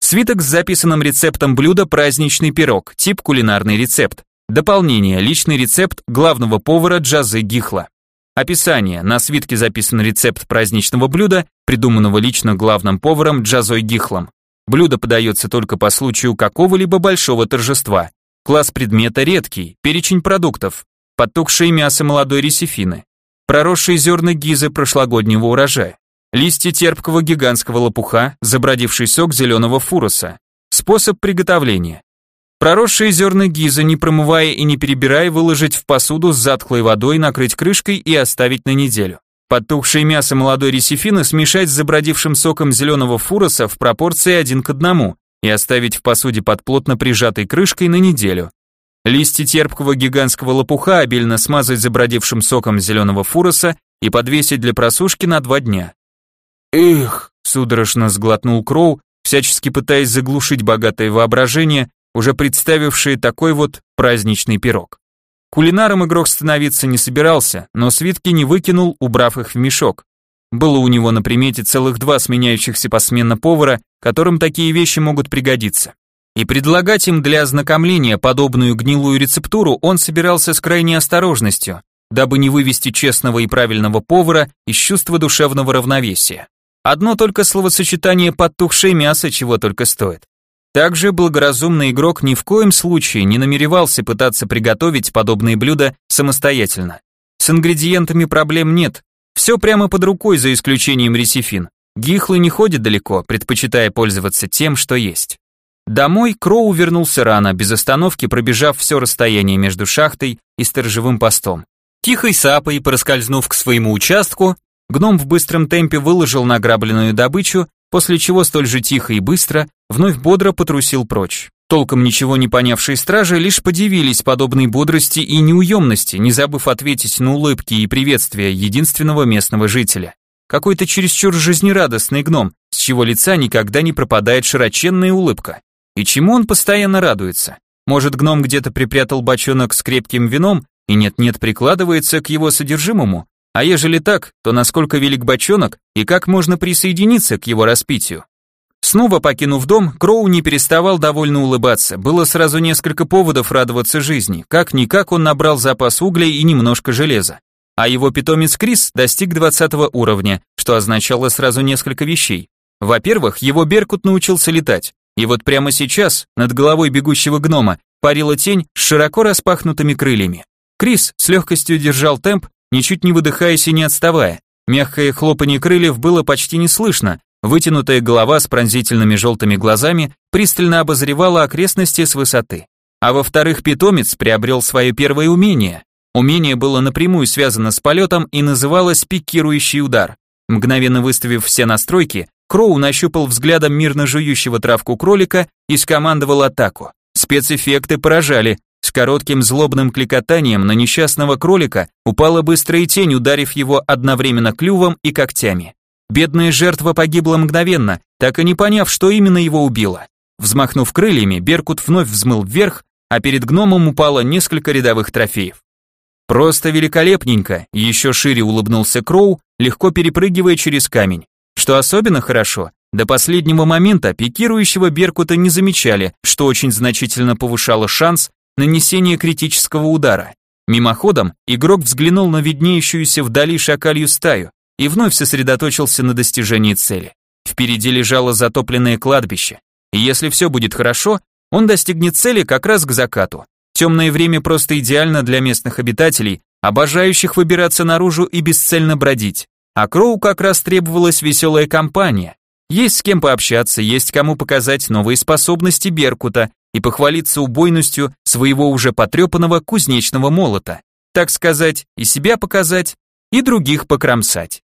Свиток с записанным рецептом блюда праздничный пирог, тип кулинарный рецепт. Дополнение, личный рецепт главного повара Джазы Гихла. Описание. На свитке записан рецепт праздничного блюда, придуманного лично главным поваром Джазой Гихлом. Блюдо подается только по случаю какого-либо большого торжества. Класс предмета редкий, перечень продуктов. Подтухшее мясо молодой ресифины. Проросшие зерна гизы прошлогоднего урожая. Листья терпкого гигантского лопуха, забродивший сок зеленого фуроса. Способ приготовления. Проросшие зерна гиза, не промывая и не перебирая, выложить в посуду с затхлой водой, накрыть крышкой и оставить на неделю. Подтухшее мясо молодой ресифины смешать с забродившим соком зеленого фуроса в пропорции один к одному и оставить в посуде под плотно прижатой крышкой на неделю. Листья терпкого гигантского лопуха обильно смазать забродившим соком зеленого фуроса и подвесить для просушки на два дня. «Эх!» — судорожно сглотнул Кроу, всячески пытаясь заглушить богатое воображение, уже представившие такой вот праздничный пирог. Кулинаром игрок становиться не собирался, но свитки не выкинул, убрав их в мешок. Было у него на примете целых два сменяющихся посменно повара, которым такие вещи могут пригодиться. И предлагать им для ознакомления подобную гнилую рецептуру он собирался с крайней осторожностью, дабы не вывести честного и правильного повара из чувства душевного равновесия. Одно только словосочетание «подтухшее мясо» чего только стоит. Также благоразумный игрок ни в коем случае не намеревался пытаться приготовить подобные блюда самостоятельно. С ингредиентами проблем нет, все прямо под рукой за исключением ресифин. Гихлы не ходят далеко, предпочитая пользоваться тем, что есть. Домой Кроу вернулся рано, без остановки пробежав все расстояние между шахтой и сторожевым постом. Тихой сапой, проскользнув к своему участку, гном в быстром темпе выложил награбленную добычу после чего столь же тихо и быстро вновь бодро потрусил прочь. Толком ничего не понявшие стражи лишь подивились подобной бодрости и неуемности, не забыв ответить на улыбки и приветствия единственного местного жителя. Какой-то чересчур жизнерадостный гном, с чего лица никогда не пропадает широченная улыбка. И чему он постоянно радуется? Может, гном где-то припрятал бочонок с крепким вином и нет-нет прикладывается к его содержимому, а ежели так, то насколько велик бочонок и как можно присоединиться к его распитию? Снова покинув дом, Кроу не переставал довольно улыбаться. Было сразу несколько поводов радоваться жизни. Как-никак он набрал запас угля и немножко железа. А его питомец Крис достиг 20 уровня, что означало сразу несколько вещей. Во-первых, его Беркут научился летать, И вот прямо сейчас над головой бегущего гнома парила тень с широко распахнутыми крыльями. Крис с легкостью держал темп, ничуть не выдыхаясь и не отставая. Мягкое хлопанье крыльев было почти не слышно, вытянутая голова с пронзительными желтыми глазами пристально обозревала окрестности с высоты. А во-вторых, питомец приобрел свое первое умение. Умение было напрямую связано с полетом и называлось пикирующий удар. Мгновенно выставив все настройки, Кроу нащупал взглядом мирно жующего травку кролика и скомандовал атаку. Спецэффекты поражали. С коротким злобным кликотанием на несчастного кролика упала быстрая тень, ударив его одновременно клювом и когтями. Бедная жертва погибла мгновенно, так и не поняв, что именно его убило. Взмахнув крыльями, Беркут вновь взмыл вверх, а перед гномом упало несколько рядовых трофеев. Просто великолепненько, еще шире улыбнулся Кроу, легко перепрыгивая через камень. Что особенно хорошо, до последнего момента пикирующего Беркута не замечали, что очень значительно повышало шанс нанесения критического удара. Мимоходом игрок взглянул на виднеющуюся вдали шакалью стаю и вновь сосредоточился на достижении цели. Впереди лежало затопленное кладбище, и если все будет хорошо, он достигнет цели как раз к закату. Темное время просто идеально для местных обитателей, обожающих выбираться наружу и бесцельно бродить. А Кроу как раз требовалась веселая компания. Есть с кем пообщаться, есть кому показать новые способности Беркута и похвалиться убойностью своего уже потрепанного кузнечного молота. Так сказать, и себя показать, и других покромсать.